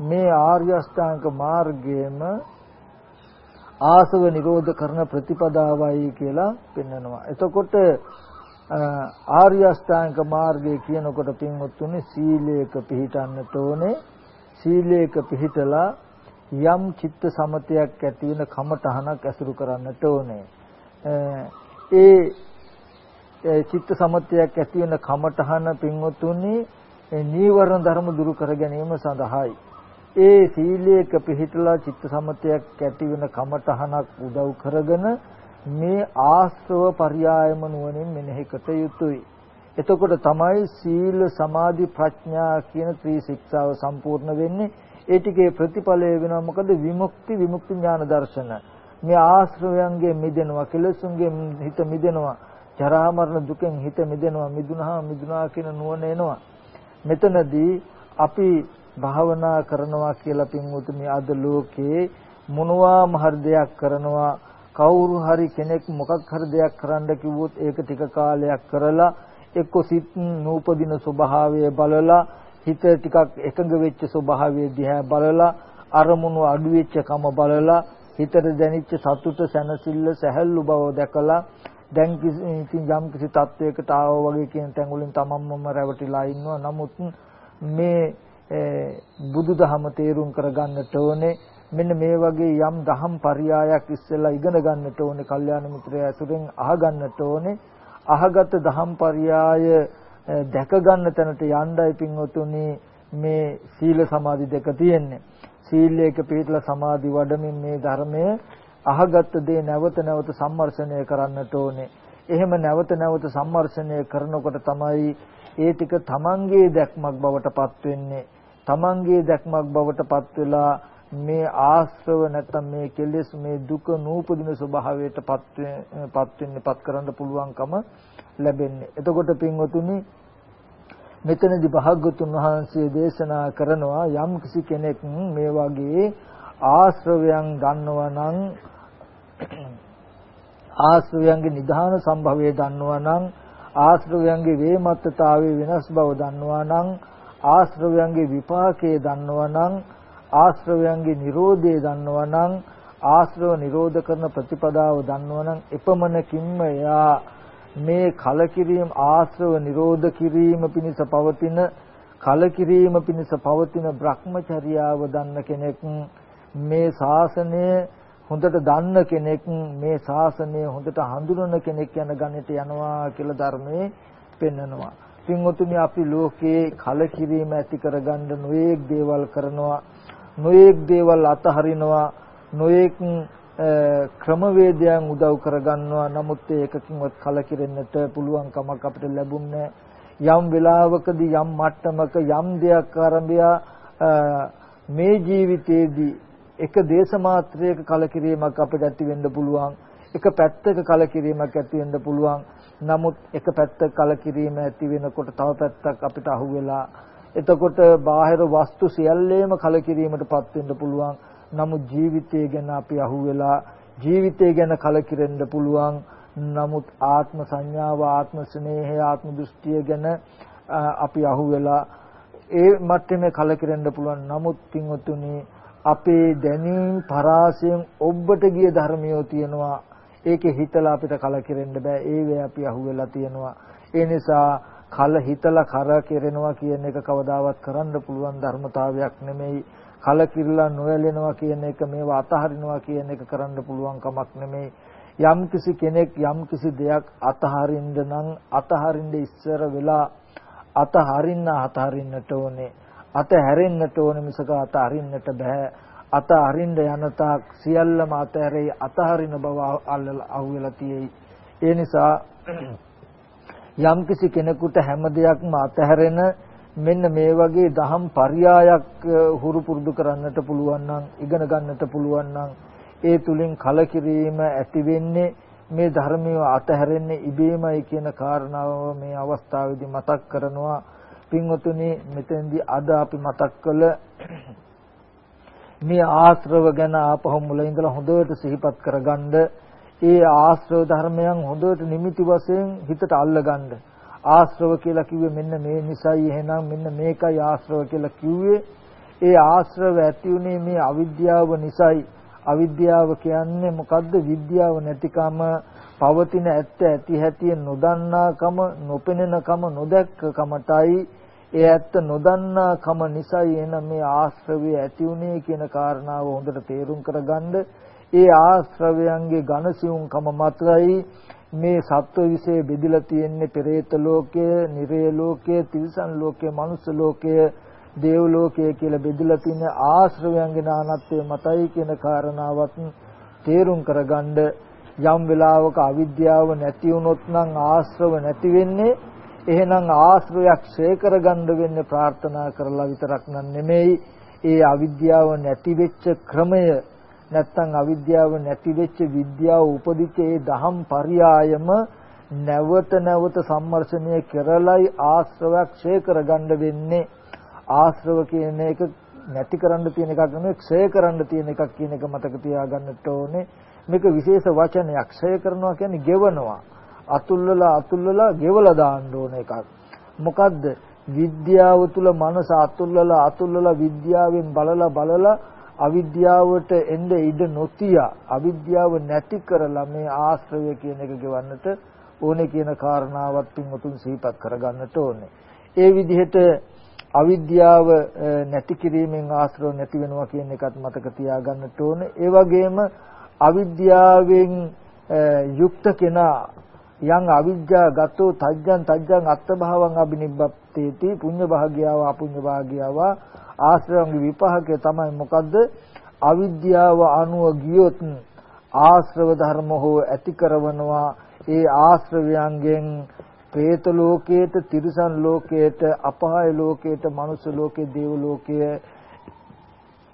මේ ආර්ය අෂ්ටාංග මාර්ගයම ආසව නිරෝධ කරන ප්‍රතිපදාවයි කියලා පෙන්වනවා. එතකොට ආර්ය අෂ්ටාංග මාර්ගය කියනකොට පින්වත්තුනි සීලයක පිළිටන්නට ඕනේ. සීලයක පිළිටලා යම් චිත්ත සමතයක් ඇති වෙන කමඨහනක් ඇසුරු කරන්නට ඕනේ. ඒ චිත්ත සමතයක් ඇති වෙන කමඨහන පින්වතුනි නීවරණ ධර්ම දුරු කර ගැනීම සඳහායි. ඒ සීලයක පිහිටලා චිත්ත සමතයක් ඇති වෙන කමඨහනක් උදව් කරගෙන මේ ආස්ව පర్యాయම නුවණින් මෙනෙහිකට යුතුයි. එතකොට තමයි සීල සමාධි ප්‍රඥා කියන ත්‍රි ශික්ෂාව සම්පූර්ණ වෙන්නේ. ඒ ටිකේ ප්‍රතිඵලය වෙනවා. මොකද විමුක්ති විමුක්ති ඥාන දර්ශන. මේ ආශ්‍රවයන්ගේ මිදෙනවා කෙලෙසුන්ගේ හිත මිදෙනවා. ජරා මරණ දුකෙන් හිත මිදෙනවා මිදුනහම මිදුනා කියන නුවණ එනවා. මෙතනදී අපි භාවනා කරනවා කියලා පින්වතුනි අද ලෝකේ මොනවා මහර් දෙයක් කරනවා කවුරු හරි කෙනෙක් මොකක් හරි දෙයක් කරන්න කිව්වොත් ඒක ටික කාලයක් කරලා එක්ක සිත් නූපදින ස්වභාවය බලලා හිත ටිකක් එකඟ වෙච්ච ස්වභාවය දිහා බලලා අරමුණු අඩු වෙච්ච කම බලලා හිතට දැනිච්ච සතුට සැනසෙල්ල සැහැල්ලු බව දැකලා දැන් ඉතින් යම් කිසි තත්වයකට ආවා වගේ කියන තැන් වලින් තමන්මම රැවටිලා ඉන්නවා. නමුත් මේ බුදුදහම තේරුම් කරගන්නට ඕනේ මෙන්න මේ වගේ යම් දහම් පරයයක් ඉස්සෙල්ලා ඉගෙන ගන්නට ඕනේ. කල්යාණ මිත්‍රය ඇසුරෙන් අහගන්නට ඕනේ. අහගත් දහම් පරයය දැක ගන්න තැනට යන්නයි පින්වතුනි මේ සීල සමාධි දෙක තියෙන්නේ සීලයක පිළිපදලා සමාධි වඩමින් මේ ධර්මය අහගත් දේ නැවත නැවත සම්මර්ෂණය කරන්නට ඕනේ. එහෙම නැවත නැවත සම්මර්ෂණය කරනකොට තමයි ඒ ටික තමන්ගේ දැක්මක් බවට පත් වෙන්නේ. තමන්ගේ දැක්මක් බවට පත් වෙලා මේ ආශ්‍රව නැත්නම් මේ කෙලෙස් මේ දුක නූපදින ස්වභාවයට පත් වෙන්නේ පත් කරන්න පුළුවන්කම ලැබෙන්නේ. එතකොට පින්වතුනි මෙතනදී භාග්‍යතුන් වහන්සේ දේශනා කරනවා යම් කිසි කෙනෙක් මේ වගේ ආශ්‍රවයන් දන්නවා නම් ආශ්‍රවයන්ගේ නිධාන සම්භවය දන්නවා නම් ආශ්‍රවයන්ගේ වේමත්තතාවයේ වෙනස් බව දන්නවා නම් ආශ්‍රවයන්ගේ විපාකයේ දන්නවා නම් ආශ්‍රවයන්ගේ Nirodhe දන්නවා නම් ආශ්‍රව නිරෝධ කරන ප්‍රතිපදාව දන්නවා නම් එපමණකින්ම එයා මේ කලකිරීම ආශ්‍රව නිරෝධ කිරීම පිණිස පවතින කලකිරීම පිණිස පවතින Brahmacharyaව දන්න කෙනෙක් මේ ශාසනය හොඳට දන්න කෙනෙක් මේ ශාසනය හොඳට හඳුනන කෙනෙක් යන ගණිත යනවා කියලා ධර්මයේ පෙන්නනවා. පින්වතුනි අපි ලෝකේ කලකිරීම ඇති කරගන්න නොයේක් දේවල් කරනවා නොයේක් දේවල් අතහරිනවා නොයේක් ක්‍රමවේදයන් උදව් කරගන්නවා. නමුත් ඒකකින්වත් කලකිරෙන්නට පුළුවන් කමක් අපිට ලැබුණේ යම් වෙලාවකදී යම් මට්ටමක යම් දෙයක් ආරම්භය මේ ජීවිතයේදී එක දේශ මාත්‍රයක කලකිරීමක් අපිට ඇති වෙන්න පුළුවන්. එක පැත්තක කලකිරීමක් ඇති වෙන්න පුළුවන්. නමුත් එක පැත්තක කලකිරීම ඇති වෙනකොට තව පැත්තක් අපිට අහුවෙලා එතකොට බාහිර වස්තු සියල්ලේම කලකිරීමටපත් වෙන්න පුළුවන් නමුත් ජීවිතය ගැන අපි අහුවෙලා ජීවිතය ගැන කලකිරෙන්න පුළුවන්. නමුත් ආත්ම සංඥාව, ආත්ම ස්නේහය, ආත්ම දෘෂ්ටිය ගැන අපි අහුවෙලා ඒ මට්ටමේ කලකිරෙන්න පුළුවන්. නමුත් පින්වතුනි අපේ දැනීම් පරාසයෙන් ඔබට ගිය ධර්මියෝ තියෙනවා. ඒකේ හිතලා අපිට කලකිරෙන්න බෑ. ඒ වේ අපි අහුවෙලා තියෙනවා. ඒ නිසා කල හිතලා කර කෙරෙනවා කියන එක කවදාවත් කරන්න පුළුවන් ධර්මතාවයක් නෙමෙයි. කලකිරලා නොයැලෙනවා කියන එක මේවා අතහරිනවා කියන එක කරන්න පුළුවන් කමක් නෙමෙයි. යම්කිසි කෙනෙක් යම්කිසි දෙයක් අතහරින්න නම් අතහරින්න ඉස්සර වෙලා අතහරින්න අතහරින්නට ඕනේ. අතහැරෙන්නට ඕනේ මිසක අතහරින්නට බෑ. අතහරින්න යන තාක් සියල්ලම අතහැරේ අතහරින බව අහුවෙලා තියෙයි. ඒ නිසා යම්කිසි කෙනෙකුට හැම දෙයක්ම අතහැරෙන මෙන්න මේ වගේ දහම් පරයායක් හුරු පුරුදු කරන්නට පුළුවන් නම් ඉගෙන ගන්නට පුළුවන් නම් ඒ තුලින් කලකිරීම ඇති වෙන්නේ මේ ධර්මය අතහැරෙන්නේ ඉබේමයි කියන කාරණාව මේ අවස්ථාවේදී මතක් කරනවා. පින්වතුනි මෙතෙන්දී අද අපි මතක් කළ මේ ආශ්‍රව ගැන ආපහු මුල ඉඳලා හොඳට සිහිපත් කරගන්න ඒ ආශ්‍රව ධර්මයන් හොඳට නිමිති වශයෙන් හිතට අල්ලගන්න. ආශ්‍රව කියලා කිව්වේ මෙන්න මේ නිසයි එහෙනම් මෙන්න මේකයි ආශ්‍රව කියලා කිව්වේ. ඒ ආශ්‍රව ඇති උනේ මේ අවිද්‍යාව නිසයි. අවිද්‍යාව කියන්නේ මොකද්ද? විද්‍යාව නැතිකම පවතින ඇත්ත ඇති හැටි නොදන්නාකම නොපෙනෙනකම නොදැක්කකමටයි. ඒ ඇත්ත නොදන්නාකම නිසයි. එන මේ ආශ්‍රවය ඇති උනේ කියන කාරණාව හොඳට තේරුම් කරගන්න. ඒ ආශ්‍රවයන්ගේ ඝනසියුම්කම මතයි. මේ සත්ව විශේෂ බෙදලා තියෙන්නේ පෙරේත ලෝකය, නිරේ ලෝකය, තිරිසන් ලෝකය, මනුස්ස ලෝකය, දේව ලෝකය කියලා බෙදලා තියෙන ආශ්‍රවයන්ගේ නානත්වය මතයි කියන කාරණාවත් තේරුම් කරගන්න යම් වෙලාවක අවිද්‍යාව නැති වුණොත් නම් ආශ්‍රව නැති වෙන්නේ. එහෙනම් ආශ්‍රවයක් ඡේ කරගන්න වෙන්නේ ප්‍රාර්ථනා කරලා විතරක් නන් නෙමෙයි. ඒ අවිද්‍යාව නැති වෙච්ච ක්‍රමය නැත්තම් අවිද්‍යාව නැති වෙච්ච විද්‍යාව උපදිච්ච ඒ දහම් පරියායම නැවත නැවත සම්මර්ෂණය කරලයි ආශ්‍රවයක් ක්ෂය කරගන්න වෙන්නේ ආශ්‍රව කියන එක නැති කරන්න තියෙන එකක් නෙමෙයි ක්ෂය කරන්න තියෙන එකක් කියන එක මතක තියාගන්නට ඕනේ මේක විශේෂ වචනයක්. ක්ෂය කරනවා කියන්නේ ගෙවනවා. අතුල්ලලා අතුල්ලලා ගෙවලා දාන්න ඕන එකක්. මොකද්ද? විද්‍යාව තුල මනස අතුල්ලලා අතුල්ලලා විද්‍යාවෙන් බලලා බලලා අවිද්‍යාවට එnde ඉඩ නොතිය අවිද්‍යාව නැති කරලා මේ ආශ්‍රය කියන එක ගෙවන්නට ඕනේ කියන කාරණාවත් පින්වතුන් සිහිපත් කරගන්නට ඕනේ. ඒ විදිහට අවිද්‍යාව නැති කිරීමෙන් ආශ්‍රව නැති වෙනවා කියන එකත් මතක තියාගන්නට ඕනේ. ඒ වගේම අවිද්‍යාවෙන් යුක්ත කෙනා යං අවිජ්ජා ගතෝ තජ්ජං තජ්ජං අත්ථභාවං අබිනිබ්බත්තේති පුඤ්ඤ භාග්යාව අපුඤ්ඤ භාග්යාව ආශ්‍රවංගේ විපාකය තමයි මොකද්ද? අවිද්‍යාව අනුව ගියොත් ආශ්‍රව ධර්ම හෝ ඇති කරවනවා. ඒ ආශ්‍රවයන්ගෙන් പ്രേත ලෝකයට තිරිසන් ලෝකයට අපාය ලෝකයට මනුස්ස ලෝකයේ දේව ලෝකයේ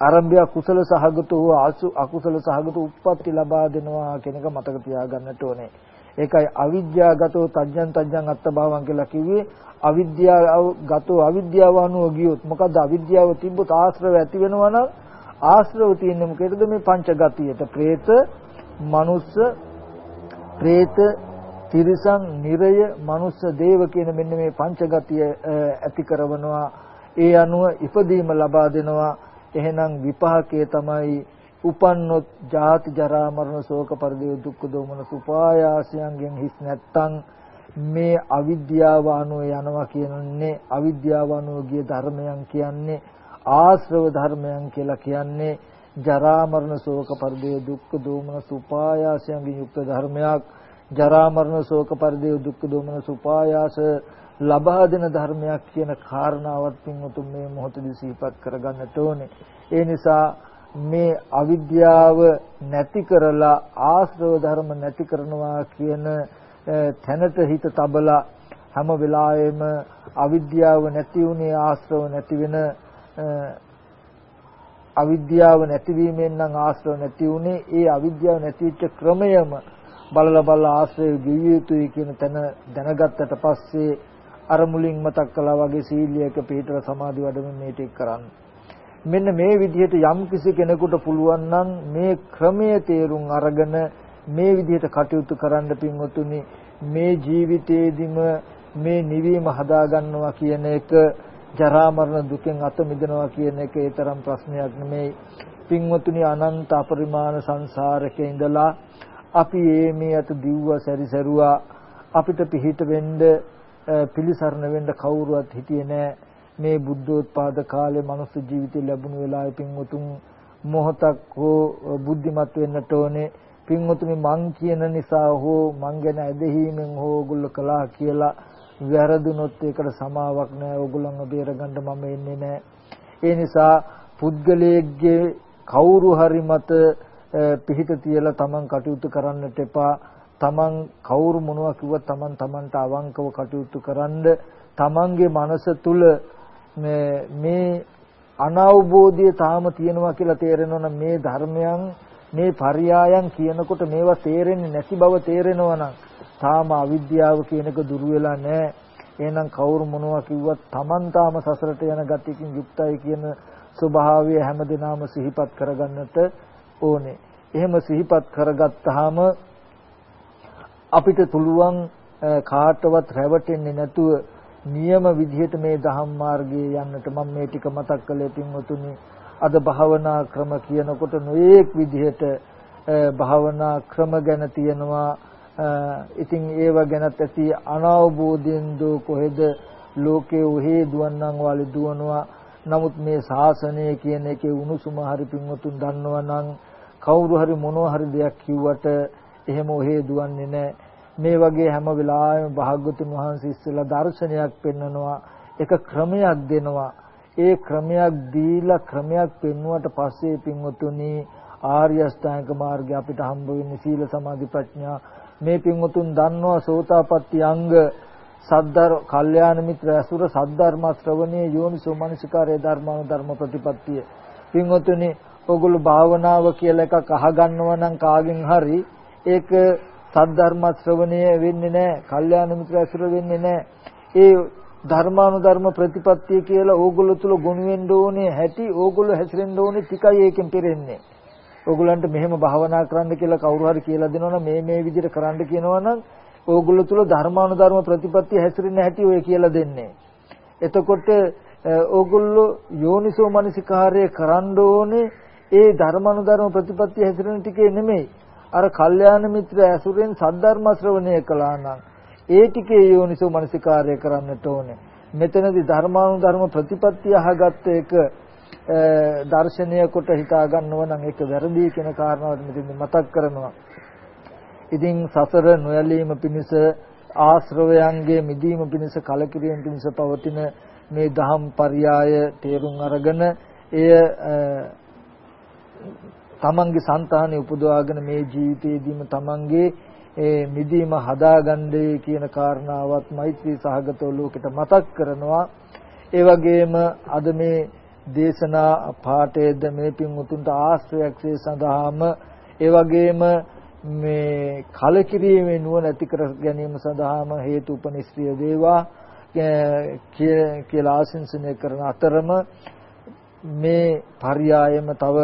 ආරම්භය කුසල සහගත වූ අකුසල සහගත උප්පත්ති ලබා දෙනවා කියන එක මතක තියාගන්නට ඕනේ. ඒකයි අවිද්‍යාගතෝ තජ්ජං තජ්ජං අත්තභාවං කියලා කිව්වේ. අවිද්‍යාවගතෝ අවිද්‍යාව අනුව ගියොත් මොකද අවිද්‍යාව තිබ්බොත් ආශ්‍රව ඇති වෙනවා නම් ආශ්‍රව තියෙන්නේ මොකේද? මේ පංචගතියට. പ്രേත මනුස්ස പ്രേත තිරිසන් නිරය මනුස්ස දේව කියන මෙන්න මේ පංචගතිය ඇති කරවනවා. ඒ අනුව ඉපදීම ලබා දෙනවා. එහෙනම් විපාකයේ තමයි උපන්නොත් ජාති ජරා මරණ ශෝක පරිදේ දුක්ඛ දෝමන සුපායාසයන්ගෙන් හිස් නැත්තම් මේ අවිද්‍යාව අනුව යනවා කියන්නේ අවිද්‍යාව අනුව ගිය ධර්මයන් කියන්නේ ආශ්‍රව ධර්මයන් කියලා කියන්නේ ජරා මරණ ශෝක පරිදේ දුක්ඛ දෝමන සුපායාසයන්ගෙන් යුක්ත ධර්මයක්. ජරා මරණ ශෝක පරිදේ දුක්ඛ දෝමන සුපායාස ලබා දෙන ධර්මයක් කියන කාරණාවත් පින්වතුන් මේ මොහොතදී සිහිපත් කරගන්නට ඕනේ. ඒ නිසා මේ අවිද්‍යාව නැති කරලා ආශ්‍රව ධර්ම නැති කරනවා කියන තැනට හිත තබලා හැම වෙලාවෙම අවිද්‍යාව නැති වුණේ ආශ්‍රව නැති වෙන අවිද්‍යාව නැතිවීමෙන් නම් ආශ්‍රව නැති වුණේ ඒ අවිද්‍යාව නැතිවෙච්ච ක්‍රමයම බලලා බලලා ආශ්‍රය ගෙවිය යුතුයි කියන තැන දැනගත්තට පස්සේ අර මුලින් මතක් කළා වගේ සීලියක පිටර සමාධි වඩමින් මේ ටික කරන්නේ. මෙන්න මේ විදිහට යම් කිසි කෙනෙකුට පුළුවන් නම් මේ ක්‍රමයේ තේරුම් අරගෙන මේ විදිහට කටයුතු කරන්න පින්වතුනි මේ ජීවිතේදිම මේ නිවීම හදා ගන්නවා කියන එක ජරා මරණ දුකෙන් අත මිදෙනවා කියන එක ඒ තරම් ප්‍රශ්නයක් නෙමෙයි. පින්වතුනි අනන්ත අපරිමාණ සංසාරකේ ඉඳලා අපි මේ මේ අත දිව්ව සැරිසරුවා. අපිට පිහිට වෙන්න පිළිසරණ වෙන්න කවුරුවත් හිටියේ නැහැ මේ බුද්ධෝත්පාද කාලේ මනුස්ස ජීවිතය ලැබුණු වෙලාවේ පින්වතුන් මොහොතක් හෝ බුද්ධිමත් වෙන්නට ඕනේ. පින්වතුනි මං කියන නිසා හෝ මං ගැන ඇදහිීමෙන් හෝ ඕගොල්ලෝ කළා කියලා වැරදුනොත් ඒකට සමාවක් නැහැ ඕගොල්ලන්ව බේරගන්න මම එන්නේ නැහැ ඒ නිසා පුද්ගලයෙක්ගේ කවුරු හරි මත පිහිට තියලා Taman කටයුතු කරන්නට එපා. Taman කවුරු මොනවා කිව්වත් Taman Tamanට අවංකව කටයුතු කරන්න. Tamanගේ මනස තුල මේ අනවබෝධය තාම තියෙනවා කියලා තේරෙනවා මේ ධර්මයන් මේ පරයායන් කියනකොට මේවා තේරෙන්නේ නැති බව තේරෙනවා නම් තාම අවිද්‍යාව කියනක දුරු වෙලා නැහැ. එහෙනම් කවුරු මොනවා කිව්වත් Taman තාම සසරට යන ගතියකින් යුක්තයි කියන ස්වභාවය හැමදෙනාම සිහිපත් කරගන්නට ඕනේ. එහෙම සිහිපත් කරගත්තාම අපිට පුළුවන් කාටවත් රැවටෙන්නේ නැතුව නියම විදිහට මේ ධම්ම මාර්ගයේ යන්නට මම මේ ටික මතක් කළේ පින්වතුනි. අද භාවනා ක්‍රම කියනකොට නොයේක් විදිහට භාවනා ක්‍රම ගැන තියෙනවා. ඉතින් ඒව ගැනත් ඇති අනවබෝධයෙන් දෝ කොහෙද ලෝකේ උහි දුවන්නම් වාලේ දුවනවා. නමුත් මේ ශාසනය කියන එකේ උණුසුම හරි පින්වතුන් දන්නවා නම් කවුරු හරි මොනවා හරි දෙයක් කිව්වට එහෙම ඔහේ දුවන්නේ නැහැ. මේ වගේ හැම වෙලාවෙම භාග්‍යතුන් වහන්සේ ඉස්සෙල්ලා දර්ශනයක් පෙන්නනවා එක ක්‍රමයක් දෙනවා. ඒ ක්‍රමයක් දීලා ක්‍රමයක් පෙන්වුවට පස්සේ පින්වතුනි ආර්ය අෂ්ටාංග මාර්ගය අපිට හම්බ වෙන්නේ සීල සමාධි ප්‍රඥා. මේ පින්වතුන් දන්නවා සෝතාපට්ටි අංග සද්ධර් කල්යාණ මිත්‍ර ඇසුර සද්ධර්ම ශ්‍රවණයේ යෝනිසෝ මනසිකාරයේ ධර්මාන ධර්ම ප්‍රතිපත්තිය. පින්වතුනි ඔගොල්ලෝ භාවනාව කියලා එකක් අහගන්නවා නම් කාගෙන් හරි ඒක සද්ධර්ම ශ්‍රවණය වෙන්නේ නැහැ. කල්යාණ මිත්‍ර ඇසුර වෙන්නේ නැහැ. ඒ ධර්මානුධර්ම ප්‍රතිපත්තිය කියලා ඕගොල්ලෝ තුල ගොනු වෙන්න ඕනේ හැටි ඕගොල්ලෝ හැසිරෙන්න ඕනේ tikai ඒකෙන් පෙරෙන්නේ. ඕගොල්ලන්ට මෙහෙම භාවනා කරන්න කියලා කවුරු හරි කියලා දෙනවනම් මේ මේ විදිහට කරන්න කියනවනම් ඕගොල්ලෝ තුල ධර්මානුධර්ම ප්‍රතිපත්ති හැසිරෙන්න හැටි ඔය කියලා දෙන්නේ. එතකොට ඕගොල්ලෝ යෝනිසෝ මනසිකාර්යය කරන්න ඕනේ ඒ ධර්මානුධර්ම ප්‍රතිපත්ති හැසිරෙන ටිකේ නෙමෙයි. අර කල්යාණ මිත්‍ර ඇසුරෙන් සද්ධර්ම ශ්‍රවණය කළා නම් ඒ ටිකේ යෝනිසෝ මනසිකාර්ය කරන්නට ඕනේ. මෙතනදී ධර්මානුධර්ම ප්‍රතිපත්තිය අහගත්ත එක දර්ශනීය කොට හිතා ගන්නව නම් ඒක වැරදි කියන කාරණාවත් මෙතෙන්දි මතක් කරනවා. ඉතින් සසර නොයැලීම පිණිස ආශ්‍රවයන්ගේ මිදීම පිණිස කලකිරීම පිණිස පවතින මේ දහම් පర్యాయ තේරුම් අරගෙන එය තමන්ගේ సంతානෙ උපදවාගෙන මේ ජීවිතේදීම තමන්ගේ ඒ මිදීම හදාගන්නේ කියන කාරණාවත් මෛත්‍රී සහගතව ලෝකෙට මතක් කරනවා. ඒ වගේම අද මේ දේශනා පාඨයේද මේ පින් උතුම්ට ආශ්‍රයයක් සඳහාම ඒ වගේම මේ කලකිරීමේ නුවණ ඇති කර ගැනීම සඳහාම හේතු උපනිශ්‍රිය වේවා. කියලා ආශිංසනය කරන අතරම මේ පర్యాయම තව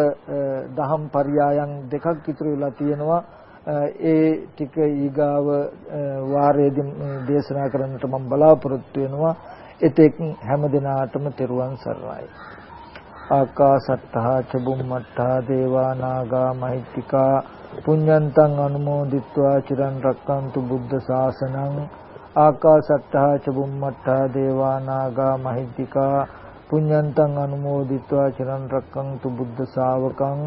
දහම් පర్యాయන් දෙකක් ඉතුරු වෙලා තියෙනවා. ඒ ටික ඊගාව වාරයේදී දේශනා කරන්නට මම බලාපොරොත්තු වෙනවා. එතෙක් හැම දිනාටම තෙරුවන් සරණයි. ආකාසත්තා චබුම්මත්තා දේවා නාග මහිත්‍තිකා පුඤ්ඤන්තං අනුමෝදිත්වා චිරන් රක්칸තු බුද්ධ ශාසනං. ආකාසත්තා චබුම්මත්තා දේවා නාග මහිත්‍තිකා පුඤ්ඤන්තං අනුමෝදිත්වා චිරන් රක්칸තු බුද්ධ ශාවකං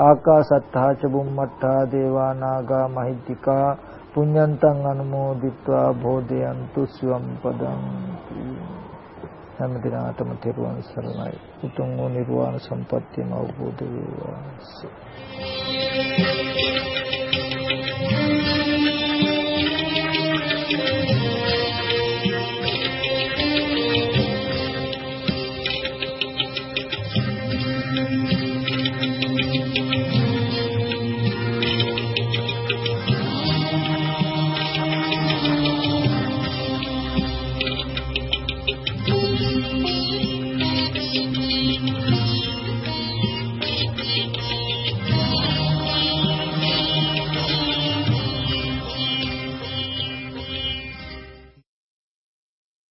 ආකාසට්ටා ච බුම්මට්ටා දේවා නාග මහිත්‍තිකා පුඤ්ඤන්තං අනුමෝදිත්වා බෝධයන්තු ස්වම් පදං. හැම දිනාටම තෙරුවන් සරණයි. උතුම් වූ නිර්වාණ සම්පත්තියම අවබෝධ වේවා.